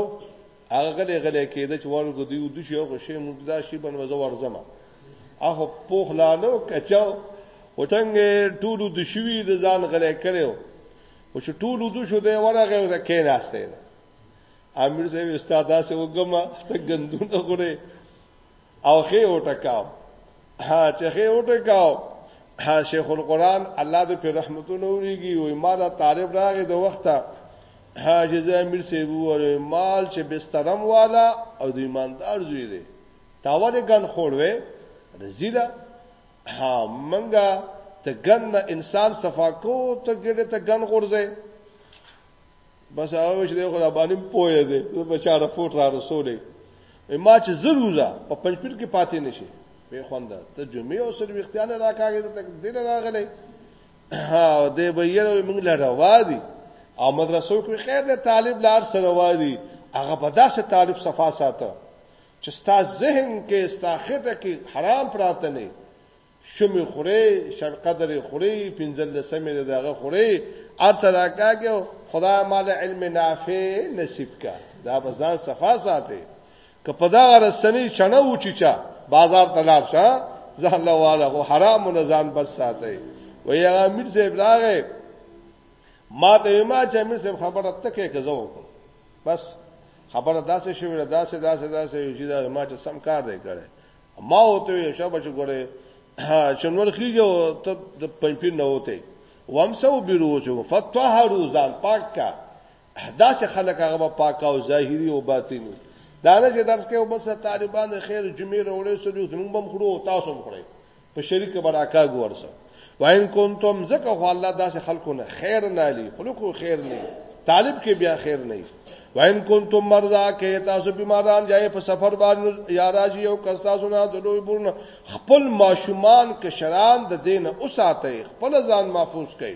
هغه غلې غلې کېده چې ورګو دی ودو شي هغه شی موږ دا شی بن وځو ورزمه هغه پوخ لالو کچاو وټنګ ټولو د شوی د ځان غلې کړو او چې ټول ودو شو دی ورغه او دا کیناسته دی امیر صاحب استاد داسې وګما ته غندونه غړي او خې وټکاو ها چې خې وټکاو ها شیخ القران الله دې په رحمتونو وريږي او ما دا طالب راغی د وخته ها چې زه امیر صاحب وره مال چې بسترم والا او د ایماندار زوی دی تاوله ګن خوړوي رزیلا ها منګه ته ګن نه انسان صفا کو ته ګډه ته ګن غورځي بس هغه چې دغه را باندې پوهه دي د بشاره فوټ را رسولې ما چې زروزه په پنځپیر کې پاتې نشي به خوانده ته جمعې او سر وختیانه راکاږي ته دین راغلې ها دې به یې موږ لاره وادي او مدرسو کې خیر دې طالب لار سره وادي هغه په داسې طالب صفا ساته چې ستا ذهن کې ستا خټه کې حرام پراته نه شومې خورې شرقدرې خورې پنځلسمې د دغه خورې هر څه راکاږي خدای مال علم نافع نصیب کا دا به ځان صفا ساتي که په دا رسنی چنه و چې چا بازار تلار شه ځان له والا خو حرام نه ځان بس ساتي و یا امیر صاحب راغې ما ته ما چې امیر صاحب خبره تکه کزو بس خبره داسې شوې ده داسې داسې داسې یو چې دا ما چې سم کار دی کړی ما وته یو شابه چې ګوره چنور خلیږي او ته د پنځپیر نه وته وامسو بیروجو فتطهروا ځان پاک کا داسې خلک هغه پاک او ظاهري او باطینی دا نه چې درس کې وبس طالبان خیر جمعې وروړي سړي زموږ بم خړو تاسو هم خړئ په شریک براکا ګورسه وان کنتم زکه خو الله داسې خلکو نه خیر نه لي خلکو خیر نه طالب کې بیا خیر نه وان کنتم مرضا کې تاسو بیماران جای په سفر باندې یا راځي او کستا سنا دلوي بورن خپل ماشومان کشران د دین او ساته خپل ځان محفوظ کړي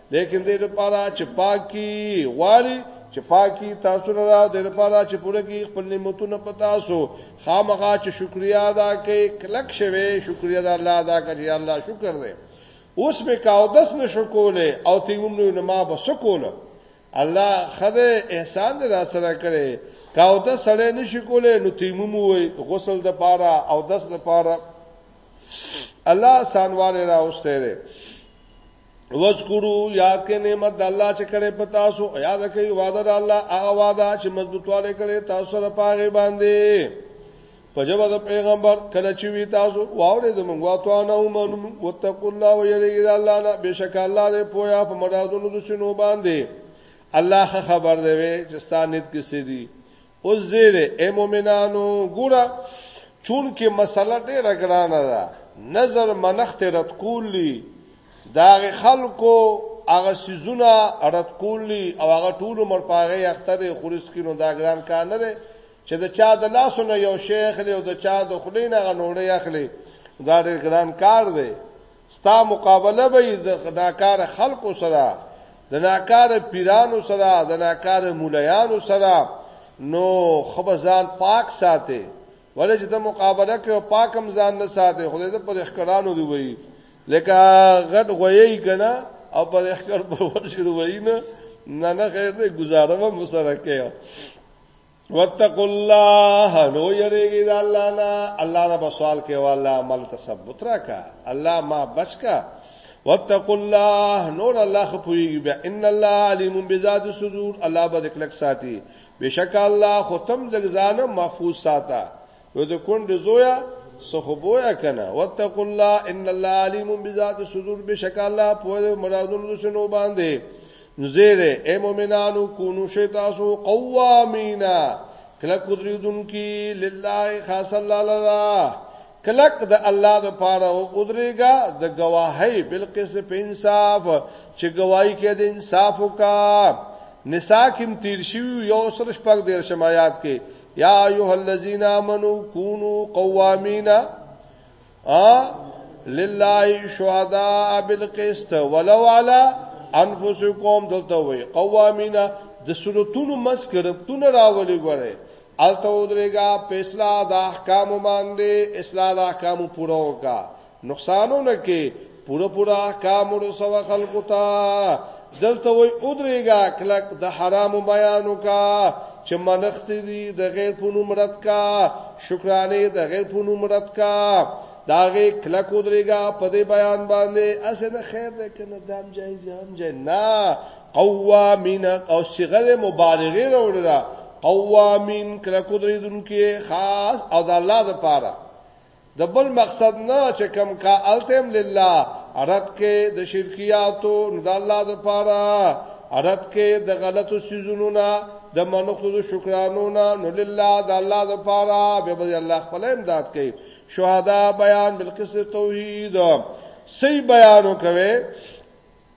لیکن دې لپاره چې پاکي غواړي چې پاکي تاسو نه را دې لپاره چې پوره کې خپل نعمتونه پتا سو خامخا چې شکریا ادا کړي کلک شوي شکریا ادا الله ادا کړي الله شکر دې اوس مې کاو دس نشو کوله او تیونو نه ما بس کوله الله خدای احسان دې را سره کړي کاو دس سره نشو کوله نو تیمم وي غسل د پاره او دس د پاره الله سانواله راوسته وذکرو یاد کې نعمت د الله چې کړې په تاسو یاد کړئ وعده د الله هغه وعده چې مضبوطواله کړې تاسو سره پاغه باندې په جواب د پیغمبر کله چې وی تاسو واورې د مونږ واتو نه ومن وتق الله ويرګي د الله نه بشک الله دې پویا په مرادونو د شنو باندې الله خبر دی چې ستانیت کې سړي اوس زیر اے مومنانو ګوره چون کې مسله ډېره ګرانه ده نظر منخت رد کولی دا خلکو هغه سيزونه رد کولی او هغه ټول مر پاغه اختر خورس کینو دا ګران کار نه دی چې د چا د لاسو نه یو شیخ له او د چا د خلینو غنوړې اخلي دا ډېر ګران کار دی ستا مقابله به د ناکار خلکو سره د ناکار پیرانو سره د ناکار مولایانو سره نو خبزان پاک ساته ولې چې د مقابله کې پاکم ځان نه ساته خدای دې پر اخکرانو دی وایي لکه غټ غویی کنه او پر اخکر په ورشي وایي نه نه نه خیر دې گزاره مو سره کوي واتقوا الله نو یریږي د الله نه الله نه په سوال کې والا عمل تثبت راکا الله ما بچکا واتقوا الله نور الله خپويږي بیا ان الله علیم بذات الصدور الله به کلک ساتي بشک الله ختم ځانه محفوظ ساته نو د کند زویا سخبویا کنه واتقوا الله ان الله علیم بذات الصدور بشک الله په مرادونو شنو باندې نو زیر اے مومنانو کونو شی تاسو قوامینا کلک قدریدون کی لله خاص الله لله کلک د الله د پاره او قدرېګا د گواهی بالقص په انصاف چې گواہی کې د انصاف وکا نساء کې تیر شو یو سر شپږ د شمایات کې یا ایه الذین آمنو کونو قوامینا ا لله شهداء بالقسط ولو على انفسکم دلته وي قوامینا د سلطونو مسکرتونه راولي غره الته ودرېګا په اصلاح د احکام باندې اصلاح د احکام پوره وکا نقصانونه کې پوره پوره احکام ورسوه خلکو ته دلته وای اودریګه کلک د حرام بیانو کا چې منخت دي د غیر په نوم رد کا شکرانه د غیر په نوم رد کا داغه کلک اودریګه په دې بیان باندې اسنه خیر ده کنه دام جایز هم جای نه قوامین او صيغه مبالغه وروړه قوامین کلک اودریدونکو خاص او د الله لپاره د بل مقصد نه چې کم کا التم لله عرض کې د شرکیاتو نو د الله د پاره عرض کې د غلطو سيزونو نه د منقض شکرانو نه نو لله د الله د پاره به به الله خپل امداد کوي شهدا بیان بالقصه توحید صحیح بیانو کوي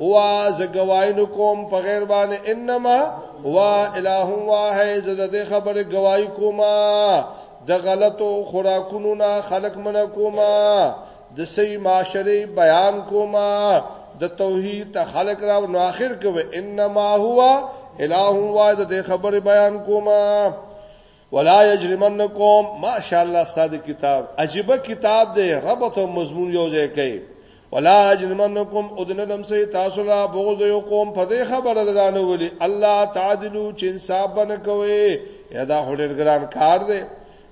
وا زګواین کوم په غیر باندې انما وا الہ واحد زده دې خبره گواہی کوما د غلطو خوراکونو نه خلق منه کوما د صحیح معاشره بیان کوما د توحید ته خلق را نو اخر کوي انما هو الہ واحد دې خبره بیان کوما ولا یجرمنکم ماشاءالله استاد کتاب عجیب کتاب دی ربط او مضمون یو ځای کوي ولا یجرمنکم ادنلم سی تاسو لا بغض یو قوم په دې خبره درانه ولي الله تعدلو چې انصاف بنه کوي یا دا هډر ګران کار دی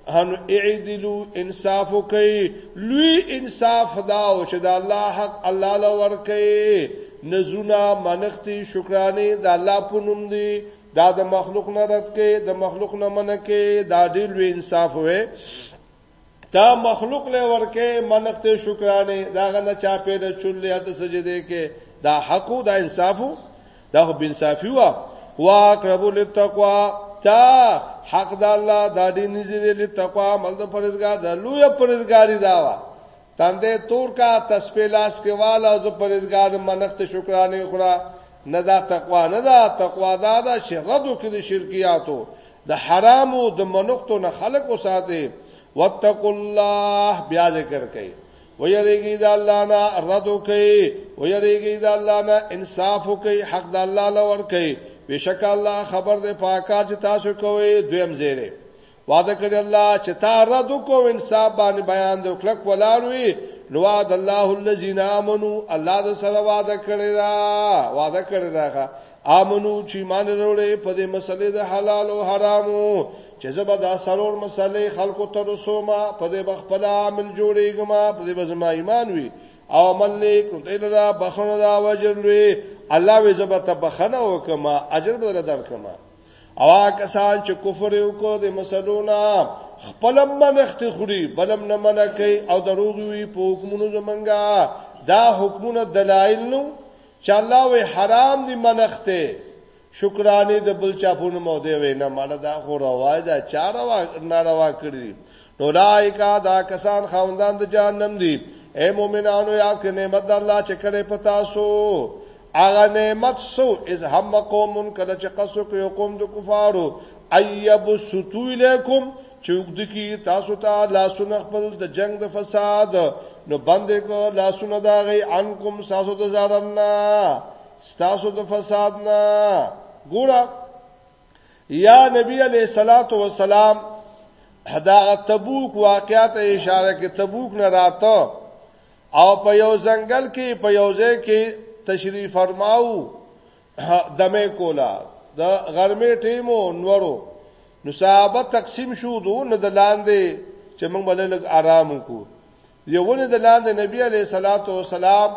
ان اعدلو انصاف کوي لوی انصاف دا او چې دا الله حق الله لور کوي نزونه منختی شکرانه د الله په نوم دی دا د مخلوق نه رد کې د مخلوق نه من کې دا ډیر لوی انصاف وې دا مخلوق له ورکه منښت شکرانه دا غنه چا پیدا چولې ته سجده کې دا حق او دا انصاف دا خو بنصافي وا واقرب للتقوا تا حق د الله دا دې نږدې لتقوا عمل د پرزګار د لوی پرزګاری دا وا تندی تور کا تسپې لاس کې واله او زه پرېزګار منښت شکرانې خورا نه دا تقوا نه دا تقوا دا دا چې رد وکړي د شرکیاتو د حرامو د منښتو نه خلق وساتي واتقوا الله بیا ذکر کوي ویریږي د الله نه رد وکړي ویریږي د الله نه انصاف وکړي حق د الله لور کوي بشک الله خبر ده پاکار چې تاسو کوي دویم زیره وعده کړی الله چې تا رد کو انصاف باندې بیان دی کلک ولاروي نو وعد الله الذين امنوا الله د سره وعده کړی دا وعده کړی دا امنو چې مان وروړي په دې مسلې د حلال او حرامو چې زبا دا سرور مسلې خلکو ته رسومه په دې بخپل عامل جوړېږم په دې بزما ایمان وي او عمل نیک نو دې لا بخنه دا وجر لوي الله وي زبا ته بخنه وکما اجر بدل درکما او کسان چې کفر یو کو د مسلونا خپلم منخت خوري بلم نه منع کوي او دروغ وي په حکمونو زمنګا دا حکمونه دلایل نو چې الله وی حرام دي منخته شکرانه د بل چا په نوم دی وینا مال دا خو روا ده چا روا ناروا کړی اولائکا دا کسان خاوندان د جهنم دي اے مومنانو یاد کړئ نعمت د الله چې کړې پتا سو اغه نعمت سو از هم قوم کله چې قصو کې قوم د کفارو ایب ستو الیکم چې وګد کی تاسو ته لاسونه خپل د جنگ د فساد نو بندې کو لاسونه دا غي انکم تاسو د زارنا تاسو د فساد نه ګوره یا نبی علیہ الصلات والسلام دا تبوک واقعات اشاره کې تبوک نه راته او په یو ځنګل کې په یو ځای کې تشریف فرماو دمه کولا د غرمې ټیمو نورو نو صحابه تقسیم شو دو نه د لاندې چې موږ بل لګ آرام وکړو یونې د لاندې نبی علیه الصلاۃ والسلام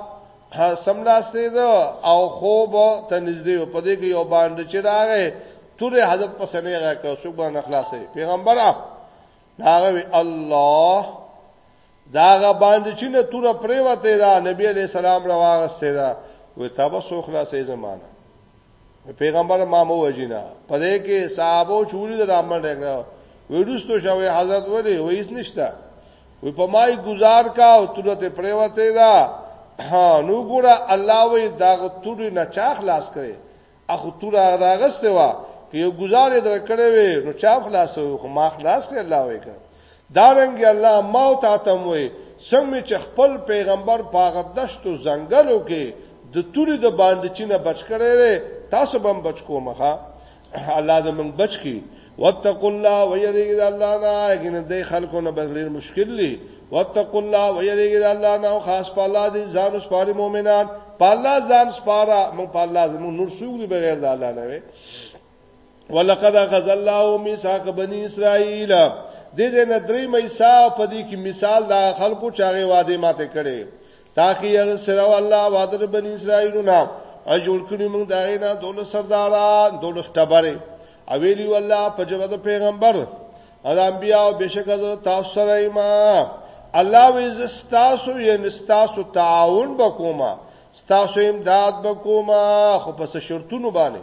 سملاسته ده او خوب ته نږدې په دې کې یو باندې چې راغې تور حضرت پسنې غا کړو څوک باندې خلاصې پیغمبره هغه الله داغه باندې چې نه تور پرې وته دا نبی علیه السلام راوغسته ده وې تاسو خلاصې زمانہ پیغمبر ما مو وجینا پدې کې صحابه چوری د رامن راغله ویډوستو شوی حضرت وری وې هیڅ نشته وی په مای گزار کا او ترت پریوته دا ها نو ګوره الله وی دا تور نه چا خلاص کړي اخو تور راغسته وا که یو گزار درکړې وي نو چا خلاصو خو ما خلاص کړي الله وی کړ دارنګه الله ما او تا ته هم وایي، څنګه چې خپل پیغمبر په هغه دشت او ځنګلو کې د تورې د بانډچي نه بچ کړی دی، تاسو به هم بچ کوم. ښه! الله دې موږ بچ کړي. واتقوا الله، ویریږئ د الله نه، یقینا دې خلکو نه بس ډېر مشکل دي. واتقوا الله، ویریږئ د الله نه او خاص په الله دې ځان وسپارئ مؤمنان. په الله ځان سپاره، موږ په الله، زموږ نور څوک دي بغیر د الله نه؟ ولقد غزا الله میثاق بنی اسرائیل دې نه درې مې صاحب په دې کې مثال دا خلکو چاغه وعده ماته کړي تاکي هغه سره الله وعده بنی اسرائیل نه او جوړ کړی موږ دا نه دول سرداران دول ټبره او ویلی والله په جواب د پیغمبر او د انبیاء بشک از تاسو سره ما الله وی زستاسو یې نستاسو تعاون وکوما ستاسو امداد وکوما خو په شرطونو باندې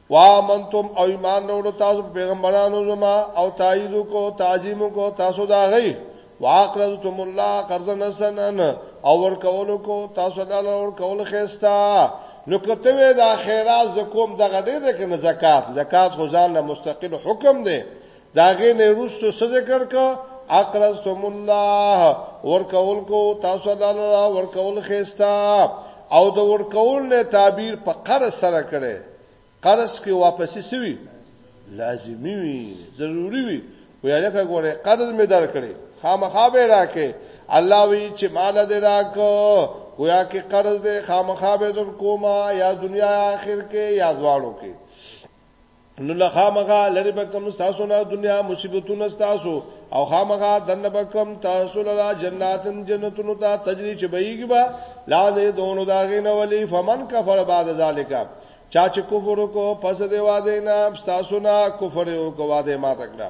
وامنتم او ایمان وروړو تاسو پیغمبرانو زما او تایید کو تعظیم کو تاسو دا غي واقرضتم الله قرضا حسنن او ور کولو کو تاسو دا ور کول خيستا نو کته وی دا خیرات زکوم دغه ډېر کنه زکات زکات خو ځان له مستقل حکم دی داغه نه روستو څه ذکر کا اقرضتم الله ورکول کو تاسو د الله ورکول خيستا او د ورکول نه تعبیر په قرض سره کړي قرض کې واپسی سوي لازمی وي ضروری وي ویا لکه ګوره قرض می درکړي خامخا به راکې الله وی چې مال دې راکو ویا کې قرض دې خامخا به در کوما یا دنیا آخر کې یا دواړو کې نو لخامغه لری بکم تاسو نه دنیا مصیبتونه تاسو او خامغه دنه بکم تاسو لا جناتن جنتونو ته تجری چې بهیږي با لا دې دونو داغې نه ولی فمن کفر بعد ذالک چا چې کفر کو پس دی واده نه تاسو نه کفر او کو واده ما تکړه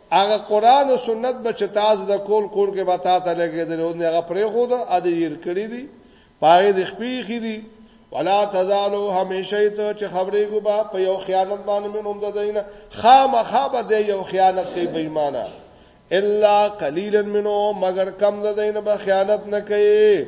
هغه قران او سنت به چې تاسو د کول کور کې به تاسو لګیدل او هغه پرې خو ده ا دې ير کړی دي پاره د خپې خې دي ولا تزالو همیشه ته چې خبرې کو با په یو خیانت باندې من هم د دینه خامخا به د یو خیانت کې بېمانه الا قليلا منو مگر کم د دینه به خیانت نه کوي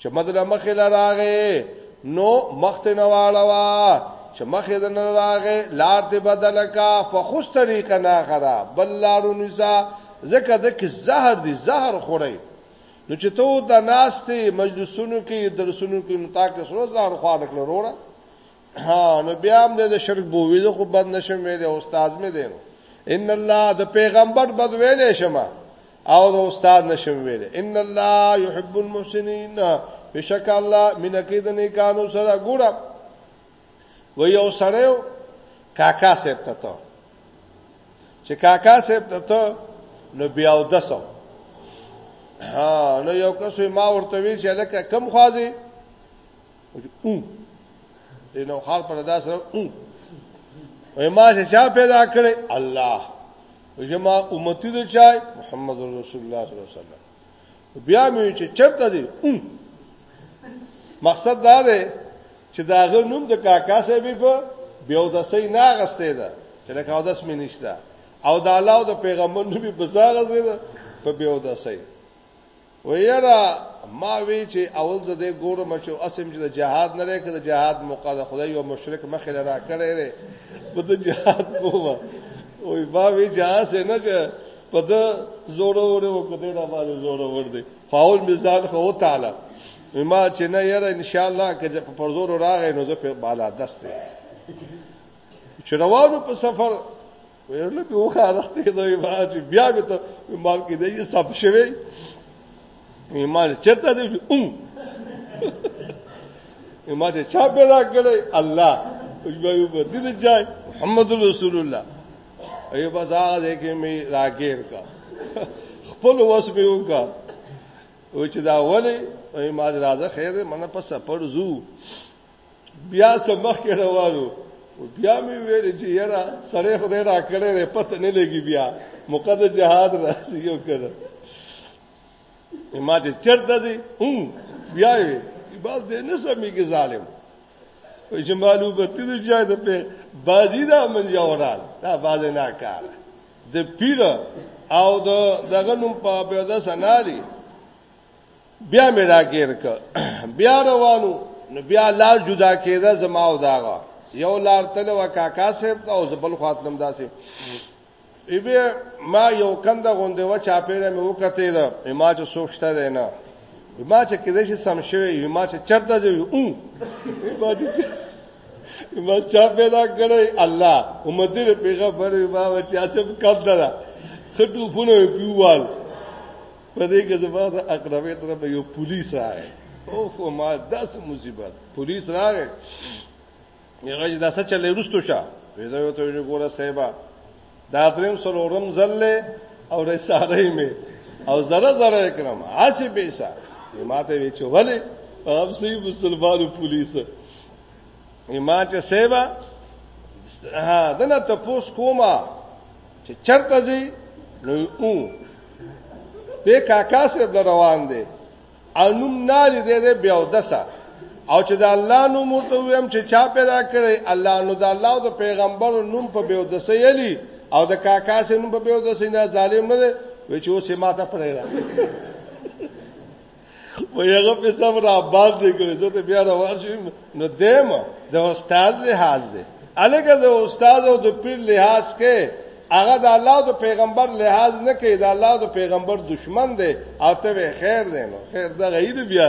چې مدد مخې لراغې نو مخت نه واړوا چې مخې د نه راغې لار دې بدل کا په خوش طریقه نه خرا بل لارو نسا زکه د کې زهر دي زهر خوري نو چې ته د ناستې مجلسونو کې درسونو کې نو تا کې سره زهر خور کړو وروره ها نو بیا هم د شرک بووی زه خو بند نشم ویلې استاد مې دی ان الله د پیغمبر بد ویلې شمه او د استاد نشم ویلې ان الله يحب المحسنين بشک الله من عقید نه کانو سره ګوره و یو سره کاکا سیب ته ته چې کاکا سیب ته ته نو بیا ودسو ها نو یو کس ما ورته وی چې لکه کم خوازي او د نو خار پر ادا سره او وای ما چې چا پیدا کړي الله جما امتی د چا محمد رسول الله صلی الله علیه وسلم بیا مې چې چرته دي مقصد دا دی چې دا غو نوم د کاکا صاحب په بیا د سې نه غستې ده چې دا کاو داس مې نشته او د الله او د پیغمبر نبی بزاغه زیاده په بیا د سې وې یاره ما وی چې اول زه دې ګورم چې اسیم چې د جهاد نه لري کړه جهاد موقع د خدای او مشرک مخې لرا کړی دی په د جهاد کوه او ما وی جهاد سه نه چې په د زور اور او کده را باندې زور اور دی فاول میزان خو تعالی ما چې نه یاره ان شاء الله که په پرزور راغی نو زه په بالا دسته چې روانو په سفر ویل به وخاره ته دوی باج بیا به ته مال کې دی سب شوی ایمان چرته دی اوم ایمان چې چا پیدا کړی الله یو به دې ځای محمد رسول الله ایو بس هغه دې کې می راګیر کا خپل وس به وکا او چې دا ولی ایمان راځه خیر منه په سفر زو بیا سمخ کې روانو بیا مې ویل چې یاره سړی خدای را کړې ده پته نه لګي بیا مقدس جهاد راځي یو کړه ما ته چرته دي هم بیا وی بس دې نه سمي کې ظالم چې معلومه ته دې ځای ته په بازی دا من جوړال دا باز نه کار د پیر او د دغه نوم په بیا د سنالي بیا مې راګیر ک بیا روانو نو بیا لار جدا کېده زما او داغه یو لار تل و کاکا صاحب ته او زبل خاطرم داسې ایبه ما یو کند غوندې و چا پیره مې وکته دا ما چې سوچته دی نه ما چې کده شي سم شوی ما چې چرته دی او ما چې ما چا پیدا کړی الله امت دې پیغمبر ما چې اچم کم ده خټو فونه پیوال په دې کې زما د اقربې طرف یو پولیس راغی او خو ما داس مصیبت پولیس راغی هغه چې دا څه چلې رستو شه ودا یو ته ګوره صاحبہ دا دریم سلورم زل او رساره می او زره زره کرم حسب ایسا ماته وی چې ولې اب سي مسلمانو پولیس ما چې سیبا ها دنه ته پوس کومه چې چرته زی نو او په کاکا سره د روان دی انوم نالی دی دی بیا ودسه او چې د الله نوم ورته ویم چې چا پیدا کړی الله نو د الله او د پیغمبر نوم په بیا ودسه یلی او د کاکا سره نوم په بیا ودسه نه ظالم نه دی وی چې اوسه ماته پرې را و یغه په سم را باز دې کړې زه ته بیا روان شوم نو دیم د استاد له حال دې الګه د استاد او د پیر لحاظ کې هغه د الله د پیغمبر لحاظ نه کوي د الله د پیغمبر دشمن دی او ته خیر دی نو خیر دا غیر بیا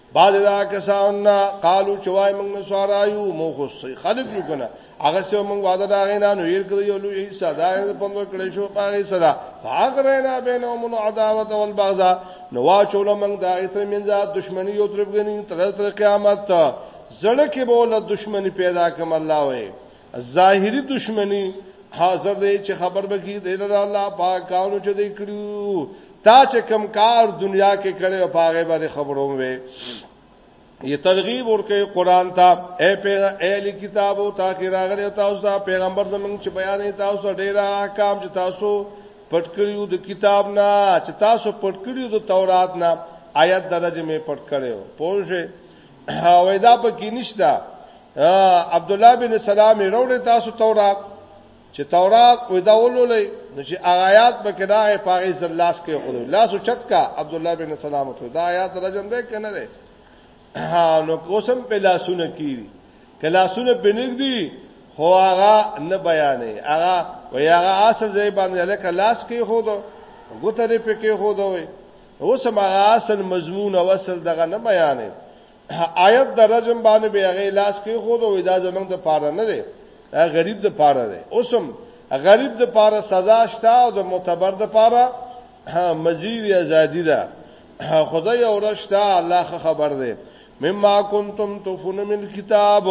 بعد دا کسان قالو چوای موږ نسوارا یو مو خو صحیح خلق یو کنه هغه سه موږ وعده دا غینا نو یې کړی یو لوی صدا په موږ کړی شو پاره صدا فاغرینا بینهم العداوه والبغضا نو واچول موږ دا ایتر منځه دښمنی یو ترګنی تر تر قیامت زړه کې به ول دښمنی پیدا کوم الله وې ظاهری دشمنی حاضر دی چې خبر به کی دی لره الله پاک کارو چې دی کړو تا چې کم کار دنیا کې کړي او پاغه باندې خبروم وي یہ ترغیب ورکه قران ته اے پیغه اے کتاب او تاخیر راغلی تاسو ته پیغمبر زمونږ چې بیانې تاسو ډیر احکام چې تاسو پټ کړیو د کتاب نه چې تاسو پټ کړیو د تورات نه آیات درجه می پټ کړو پوه شئ او دا پکې نشته عبد الله بن سلام وروړي تاسو تورات چې تورات وې دا ولولې نو چې آیات به کې دا پاره زلاس کې خو لاس چت کا عبد الله بن سلام ته دا آیات رجم ده کنه ده نو کوسم په لاسونه کې کلاسونه بنګ دي خو هغه نه بیانې هغه وی هغه اصل ځای باندې لکه لاس کې خو دو ګوتره په کې خو دوی اوس ما اصل مضمون او اصل دغه نه بیانې آیت د رجم باندې به هغه لاس کې خو دوه دا زمنګ د پاره نه دی غریب د پاره دی اوسم غریب د پاره سزا شته او د معتبر د پاره مزید ازادي ده خدای اورشته الله خبر دی مما کنتم تفون من کتاب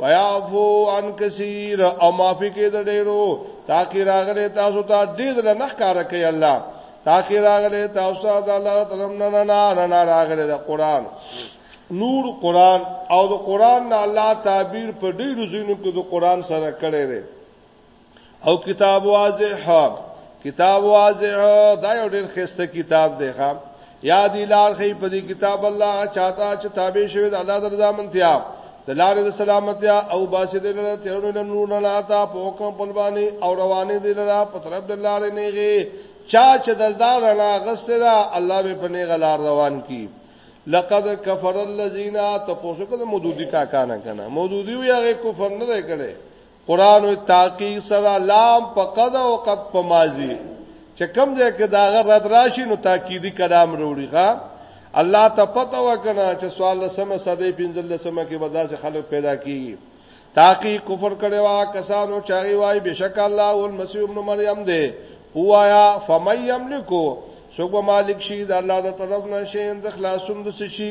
ويعفو عن كثير او معافي کې د ډېرو تاکي راغله تاسو ته ډېر د نخ کار کوي الله تاکي راغله تاسو ته د الله ترم نه نه نه نه راغله د قران نور قران او د قران نه الله تعبیر په ډېرو ځینو کې د قران سره کړی دی او کتاب واضح کتاب واضح دا یو ډیر خسته کتاب دی ښا یاد لار خې په دې کتاب الله چاته چې تابع شوی د الله درځه منتیا د لارې د سلامتیا او باسي د لاره تیرونه د نور نه لاته په حکم پلوانی او روانې د لاره په طرف د لارې نیغي چا چې دلدا رڼا غسته دا الله به په نیغه لار روان کی لقد کفر الذين تفسقوا مودودی کا کانا کنه مودودی وی هغه کفر نه کړي قران او تحقیق سره لام په قد او قد په ماضی چې کوم ځای کې دا غر رد راشي نو تاکیدی کلام وروړي ښا الله ته پته وکنه چې سوال لسمه صدې پنځل لسمه کې به داسې خلک پیدا کیږي تاکي کفر کړي وا کسانو چاري وای بشک الله او المسيح ابن مريم دی اوایا فمن یملکو سوګ مالک شي د الله تعالی نه شي د خلاصون د شي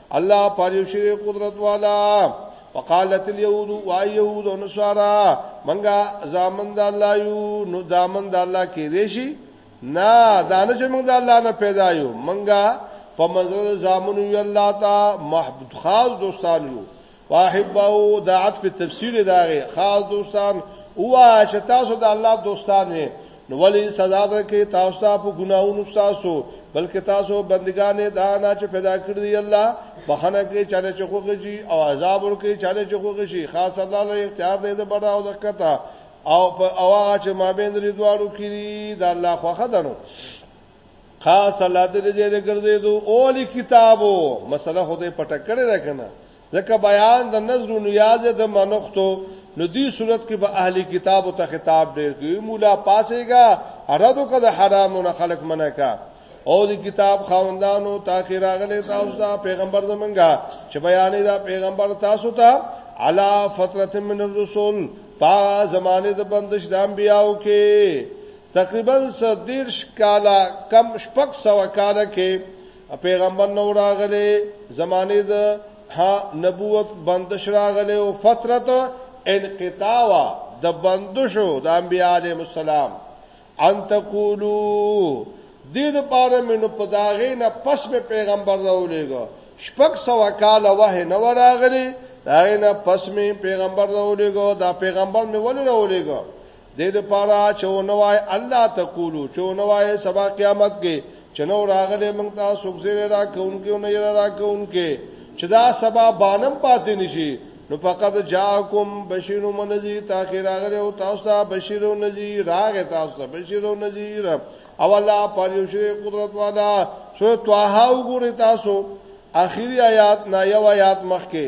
الله پاره شوی قدرت والا وقالت اليهود وايهود ونصارى منګه زامن د الله یو نو دامن د الله کې دی شي نه دانه چې موږ د الله نه پیدا یو منګه په منځره زامن یو الله تا محبوب خاص دوستان یو واحبو د عطف تفسیر داغه خاص دوستان او چې تاسو د الله دوستان یې نو ولی سزا درکې تاسو ته په ګناوونو تاسو بلکې تاسو بندگان دا نه چې پیدا کړی الله بخنه کې چاله چې خوږي او عذاب ورکې چاله چې خوږي خاص الله له اختیار دې د بڑا او دقته او په اواغه چې ما بین لري دوالو کړي دا الله خوخه دنو خاص الله دې دې دې ګرځې دو اولی کتابو مسله خو دې پټه کړې ده کنه ځکه بیان د نظر او نیاز د منختو نو دې صورت کې به اهلی کتابو ته خطاب ډېر کوي مولا پاسېګا اردو کده حرامو نه خلق منه کا او د کتاب خاوندانو تاخیر راغلی تاسو ته پیغمبر زمونږه چې بیانې دا پیغمبر تاسو ته علا فترت من الرسول پا زمانه د بندش د انبیاو کې تقریبا څه دېرش کاله کم شپږ سوه کاله کې پیغمبر نو راغلی زمانه د ها نبوت بندش راغلی او فترت انقطاع وا د بندشو د انبیاء علیهم السلام ان تقولو دې د پاره مې نو په داغې نه پس مې پیغمبر راولېګو شپږ سو کال وه نه وراغلی داغې نه پس مې پیغمبر راولېګو دا پیغمبر مې ولې راولېګو دې د پاره چې ونوای الله تقولو چې ونوای سبا قیامت کې چې نو راغله موږ ته سوک زیره را کوونکې او نه یې را کوونکې چې دا سبا بانم پاتې نشي نو فقط جاءکم بشیر و نذیر تاخیر راغله او تاسو ته بشیر و نذیر راغه تاسو ته بشیر و نذیر او الله پر یو شی قدرت والا سو توه وګوري تاسو اخیری آیات نه یو آیات مخکې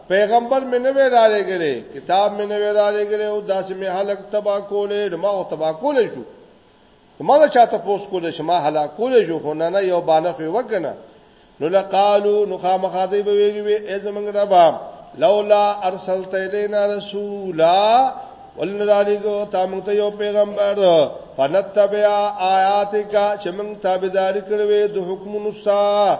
پیغمبر مې نه ویلارې غلې کتاب مې نه ویلارې غلې او داسې مې هلاک تبا کولې ما او تبا کولې شو ما دا چاته پوس کولې چې ما هلاک کولې شو خو نه نه یو باندې خو وکنه نو لقالو نو خامخا دی به ویلې وې ای زمنګ ربا لولا ارسلت الینا رسولا ولنرالیګو تا موږ ته یو پیغمبر فنتبع آیاتک چې موږ تابعداري کړو د حکمونو سره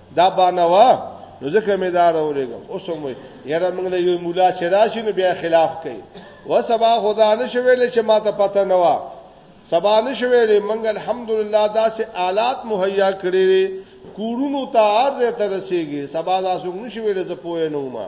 دا بانوا نو ځکه مې دا راولېګم اوس هم یاره موږ له یو مولا چې راشي نو بیا خلاف کوي و سبا خدا نشویل چې ما ته پته نه و سبا نشویل موږ الحمدلله داسې آلات مهیا کړی کورونو ته ارزه ته رسیږي سبا تاسو نشویل زه پوه نه ومه